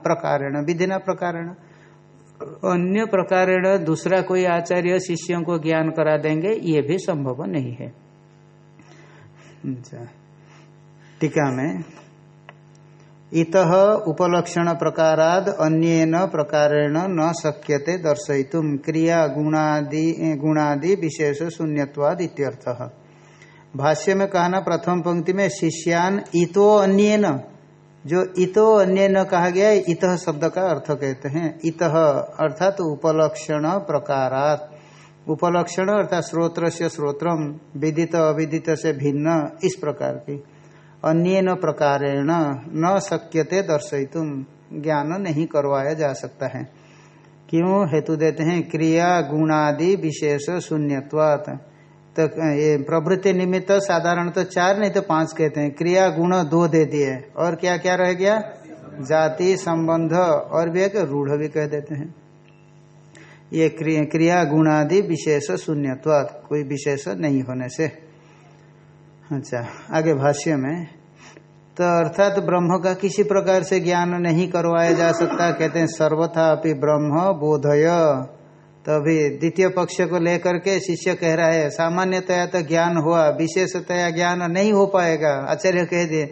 प्रकारण, विधिना प्रकारण। अन्य प्रकार दूसरा कोई आचार्य शिष्यों को ज्ञान करा देंगे, ये भी संभव नहीं है अच्छा। टीका में, इत उपलक्षण प्रकाराद अन्यन प्रकारेण न शक्यते दर्शयितुम क्रिया गुणादि गुणादि विशेष शून्यवाद इत्यर्थः भाष्य में कहना प्रथम पंक्ति में शिष्यान इतो अन्य न जो इतो अन्य न कहा गया इत शब्द का अर्थ कहते हैं। इत अर्थात तो उपलक्षण प्रकारात। उपलक्षण अर्थात स्रोत्र से श्रोत्रम विदित अविदित से भिन्न, इस प्रकार की। अन्य न प्रकारेण, न शक्यते दर्शयितुम ज्ञान नहीं करवाया जा सकता है। क्यों? हेतु देते हैं, क्रिया, गुणादि, विशेष शून्यवात तो ये प्रवृत्ति निमित्त साधारण तो चार, नहीं तो पाँच कहते हैं। क्रिया, गुण, दो दे दिए। और क्या क्या रह गया? जाति, संबंध और भी एक रूढ़ भी कह देते हैं। ये क्रिया गुणादि विशेष शून्यत्वात, कोई विशेष नहीं होने से। अच्छा आगे भाष्य में। तो अर्थात ब्रह्म का किसी प्रकार से ज्ञान नहीं करवाया जा सकता, कहते हैं सर्वथा अपनी ब्रह्म बोधय। तो अभी द्वितीय पक्ष को लेकर के शिष्य कह रहा है, सामान्यतया तो ज्ञान हुआ, विशेषतया ज्ञान नहीं हो पाएगा। आचार्य कह दिए,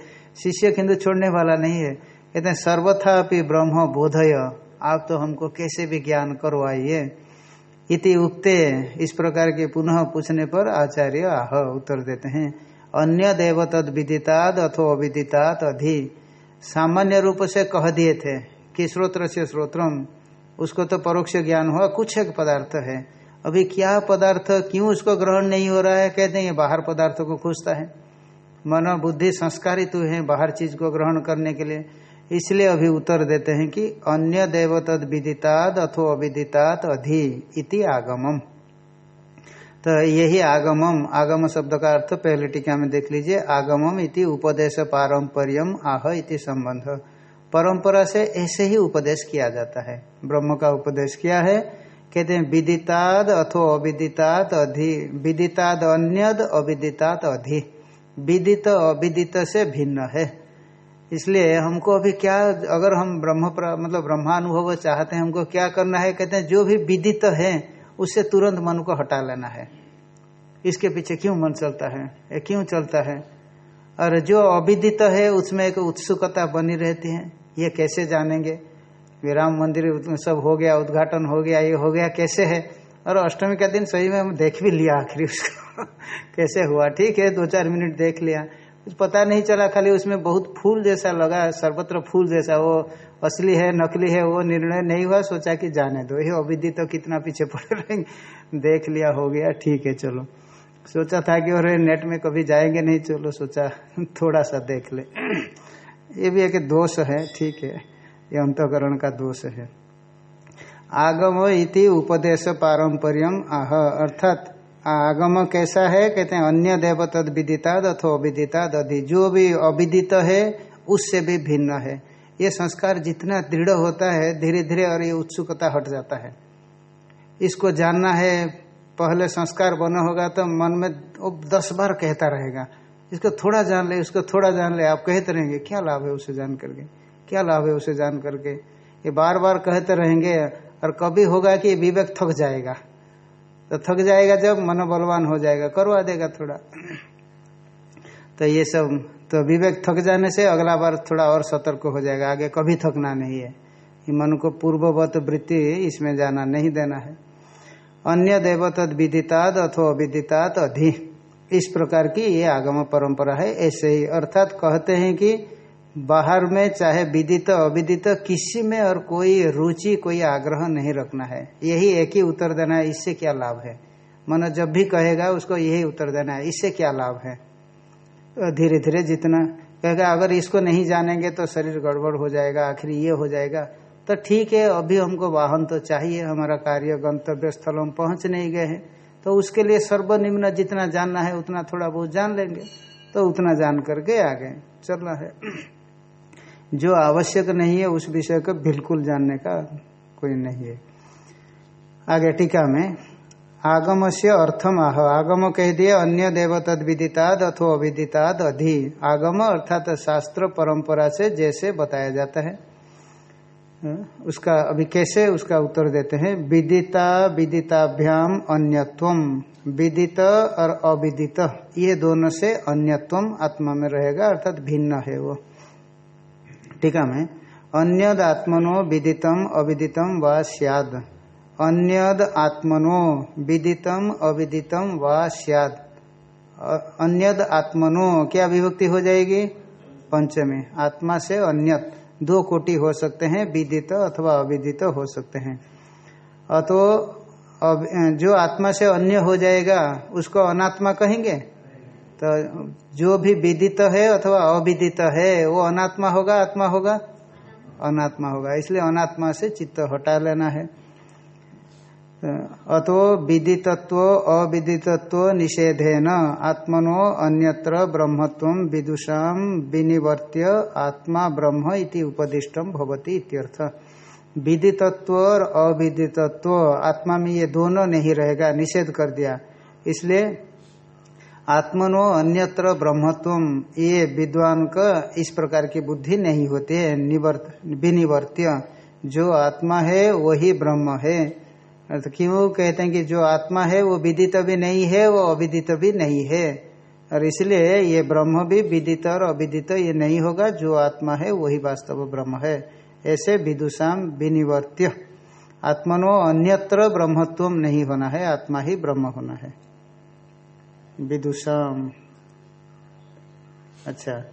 शिष्य किंतु छोड़ने वाला नहीं है। कहते हैं, सर्वथा अपनी ब्रह्म बोधय, आप तो हमको कैसे भी ज्ञान करवाइए। इति उक्ते इस प्रकार के पुनः पूछने पर आचार्य आह उत्तर देते हैं, अन्य देव तद विदिताद अथो अविदिताद अधि। सामान्य रूप से कह दिए थे, कि स्रोत्र से स्रोत्रम। उसको तो परोक्ष ज्ञान हुआ, कुछ एक पदार्थ है। अभी क्या पदार्थ, क्यों उसको ग्रहण नहीं हो रहा है? कहते हैं बाहर पदार्थों को खोजता है। मन, बुद्धि संस्कारित हुए हैं बाहर चीज़ को ग्रहण करने के लिए। इसलिए अभी उत्तर देते हैं कि अन्य देव तद विदिताद अथो अविदिताद अधि इति आगमम। तो यही आगमम, आगम शब्द का अर्थ पहले टीका में देख लीजिए, आगमम इति उपदेश पारंपरियम आह इति संबंध। परंपरा से ऐसे ही उपदेश किया जाता है। ब्रह्म का उपदेश किया है? कहते हैं, विदिताद अथो अविदिताद अधि, विदिताद अन्यद अविदिताद अधि। विदित अविदित से भिन्न है। इसलिए हमको अभी क्या, अगर हम ब्रह्म मतलब ब्रह्मानुभव चाहते हैं, हमको क्या करना है? कहते हैं, जो भी विदित है, उससे तुरंत मन को हटा लेना है। इसके पीछे क्यों मन चलता है? ये क्यों चलता है? और जो अविदित है, उसमें एक उत्सुकता बनी रहती है। ये कैसे जानेंगे? राम मंदिर सब हो गया, उद्घाटन हो गया, ये हो गया, कैसे है? और अष्टमी का दिन सही में हम देख भी लिया आखिर उसको। कैसे हुआ? ठीक है दो चार मिनट देख लिया। कुछ पता नहीं चला, खाली उसमें बहुत फूल जैसा लगा, सर्वत्र फूल जैसा। वो असली है, नकली है, वो निर्णय नहीं हुआ, सोचा कि जाने दो। ये अविधि तो कितना पीछे पड़ रहेंगे देख लिया, हो गया, ठीक है, चलो। सोचा था कि अरे, नेट में कभी जाएँगे नहीं, चलो, सोचा थोड़ा सा देख ले। ये भी एक दोष है, ठीक है। ये अंतकरण का दोष है। आगम इति उपदेश पारंपरियम आह, अर्थात आगम कैसा है? कहते हैं, अन्य देव तद विदिताद अथवा अविदिताद अधि। जो भी अविदित है, उससे भी भिन्न है। ये संस्कार जितना दृढ़ होता है धीरे धीरे और ये उत्सुकता हट जाता है। इसको जानना है, पहले संस्कार बना होगा तो मन में दस बार कहता रहेगा इसको थोड़ा जान ले उसको थोड़ा जान ले। आप कहते रहेंगे, क्या लाभ है उसे जान करके? क्या लाभ है उसे जान करके? ये बार बार कहते रहेंगे और कभी होगा कि विवेक थक जाएगा। तो थक जाएगा जब मनोबलवान हो जाएगा। करवा देगा थोड़ा। तो ये सब तो विवेक थक जाने से अगला बार थोड़ा और सतर्क हो जाएगा। आगे कभी थकना नहीं है। ये मन को पूर्ववत वृत्ति इसमें जाना नहीं देना है। अन्य देव तद विदिताद अथवा अविदिताद अधि। इस प्रकार की ये आगम परंपरा है, ऐसे ही। अर्थात कहते हैं कि बाहर में चाहे विदित, अविदित, किसी में और कोई रुचि, कोई आग्रह नहीं रखना है। यही एक ही उत्तर देना है, इससे क्या लाभ है? मन जब भी कहेगा, उसको यही उत्तर देना है, इससे क्या लाभ है? धीरे धीरे जितना कहेगा, अगर इसको नहीं जानेंगे तो शरीर गड़बड़ हो जाएगा, आखिर ये हो जाएगा। तो ठीक है, अभी हमको वाहन तो चाहिए, हमारा कार्य, गंतव्य स्थल पहुँच नहीं गए हैं। तो उसके लिए सर्वनिम्न जितना जानना है, उतना थोड़ा बहुत जान लेंगे। तो उतना जान करके आगे चलना है। जो आवश्यक नहीं है, उस विषय को बिल्कुल जानने का कोई नहीं है। आगे टीका में आगम से अर्थम आह। आगम कह दिए, अन्य देव तद विदिताद अथो अविदिताद अधि। आगम अर्थात शास्त्र परंपरा से जैसे बताया जाता है। उसका अभी कैसे उसका उत्तर देते हैं? विदिता, विदिताभ्याम अन्यत्वम विदित और अविदित, ये दोनों से अन्यत्वम आत्मा में रहेगा, अर्थात भिन्न है वो। टीका में? अन्यद आत्मनो विदितम, अविदितम व सियाद। अन्यद आत्मनो विदितम, अविदितम व सियाद। अन्यद आत्मनो, क्या विभक्ति हो जाएगी? पंचमी। आत्मा से अन्यत। दो कोटि हो सकते हैं, विदित अथवा अविदित हो सकते हैं। अतो अब, जो आत्मा से अन्य हो जाएगा, उसको अनात्मा कहेंगे? तो जो भी विदित है अथवा अविदित है, वो अनात्मा होगा, आत्मा होगा? अनात्मा होगा। इसलिए अनात्मा से चित्त हटा लेना है। अतो विदितत्व, अविदितत्व निषेधेन। आत्मनो अन्यत्र ब्रह्मत्व विदुषा विनिवर्त्य आत्मा ब्रह्म इति उपदिष्टम भवती इत्यर्थ। विदितत्व और अविदितत्व, आत्मा में ये दोनों नहीं रहेगा, निषेध कर दिया। इसलिए आत्मनो अन्यत्र ब्रह्मत्व ये विद्वान का इस प्रकार की बुद्धि नहीं होती है। विनिवर्त्य। जो आत्मा है, वही ब्रह्म है। अर्थ क्यों कहते हैं कि जो आत्मा है, वो विदित भी नहीं है, वो अविदित भी नहीं है। और इसलिए ये ब्रह्म भी विदित और अविदित, ये नहीं होगा, जो आत्मा है, वही वास्तव ब्रह्म है। ऐसे विदुषाम विनिवर्त्य। आत्मनो अन्यत्र ब्रह्मत्व नहीं होना है, आत्मा ही ब्रह्म होना है। विदुषाम अच्छा।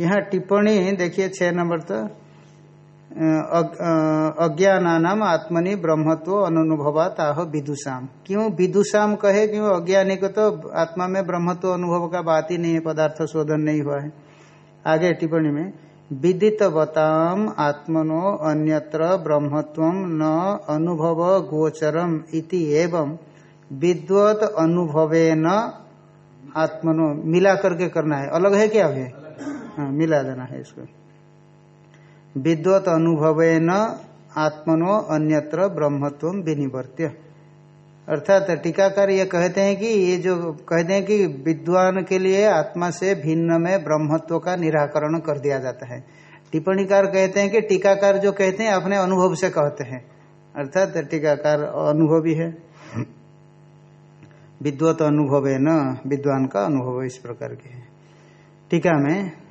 यहाँ टिप्पणी, देखिए, छह नंबर तो। अज्ञानानाम आत्मनि ब्रह्मत्व अनुभवात आह विदुषाम। क्यों विदुषाम कहे, क्यों अज्ञानी को तो आत्मा में ब्रह्मत्व अनुभव का बात ही नहीं है, पदार्थ शोधन नहीं हुआ है। आगे टिप्पणी में, विदितवताम आत्मनो अन्यत्र ब्रह्मत्व न अनुभव गोचरम इति एवं विद्वत अनुभवे न आत्मनो मिला करके करना है। अलग है क्या है हाँ मिला देना है इसको। विद्वत न आत्मनो अन्यत्र ब्रह्मत्व विनिवर्त्य। अर्थात टीकाकार ये कहते हैं कि, ये जो कहते हैं कि विद्वान के लिए आत्मा से भिन्न में ब्रह्मत्व का निराकरण कर दिया जाता है। टिप्पणीकार कहते हैं कि टीकाकार जो कहते हैं, अपने अनुभव से कहते हैं। अर्थात टीकाकार अनुभवी है। विद्वत अनुभव है न विद्वान का अनुभव इस प्रकार के है। टीका में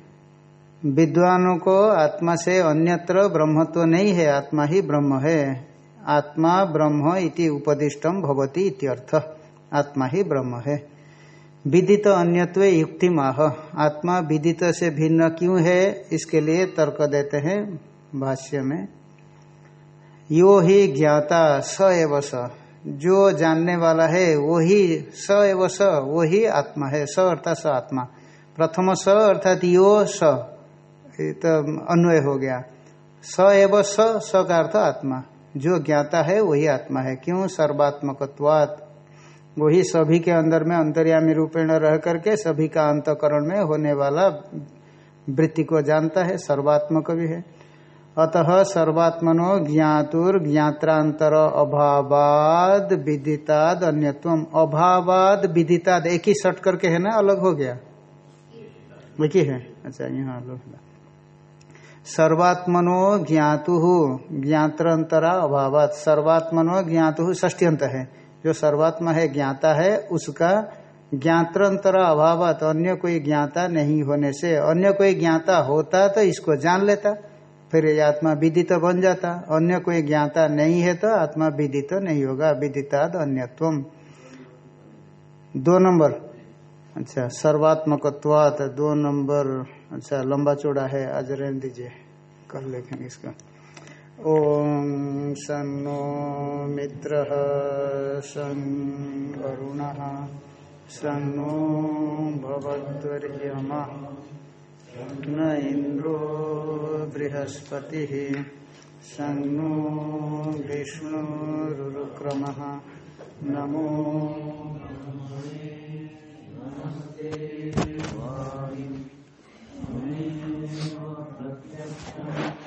विद्वानों को आत्मा से अन्यत्र ब्रह्मत्व नहीं है, आत्मा ही ब्रह्म है। आत्मा ब्रह्म इति उपदिष्टम भवती इत्यर्थ, आत्मा ही ब्रह्म है। विदित अन्यत्व युक्ति माह आत्मा विदित से भिन्न क्यों है, इसके लिए तर्क देते हैं भाष्य में। यो ही ज्ञाता, स एव स। जो जानने वाला है वही स एव स वही आत्मा है। स अर्थात स आत्मा। प्रथम स अर्थात यो स। तो अन्वय हो गया। स एव स स का अर्थ आत्मा। जो ज्ञाता है, वही आत्मा है। क्यों? सर्वात्मकत्वात। वही सभी के अंदर में अंतर्यामी रूपेण रह करके सभी का अंतकरण में होने वाला वृत्ति को जानता है, सर्वात्मक भी है। अतः सर्वात्मनो ज्ञातुर ज्ञात्रांतर अभावाद विदिताद अन्यत्वम। अभावाद विदिताद एक ही सट करके है ना? अलग हो गया। एक ही है। अच्छा यहाँ अलग सर्वात्मनो ज्ञातु ज्ञात्रांतरा अभाव सर्वात्मनो ज्ञातु ष्टियंत है। जो सर्वात्मा है, ज्ञाता है, उसका ज्ञात्रांतरा अभाव अन्य कोई ज्ञाता नहीं होने से, अन्य कोई ज्ञाता होता तो इसको जान लेता, फिर ये आत्मा विदित तो बन जाता। अन्य कोई ज्ञाता नहीं है तो आत्मा विदित तो नहीं होगा, विदिताद अन्यत्व दो नंबर। अच्छा सर्वात्मकत्वात। दो नंबर। अच्छा लंबा चौड़ा है, आज रहने दीजिए। कर लेखेंगे इसका। ओम सन्नो मित्र सन् वरुण, सन्नो भगवद्वर्यमा न इंद्रो बृहस्पति, सन्नो विष्णुरुक्रम, नमो नमस्ते। प्रत्यक्षम्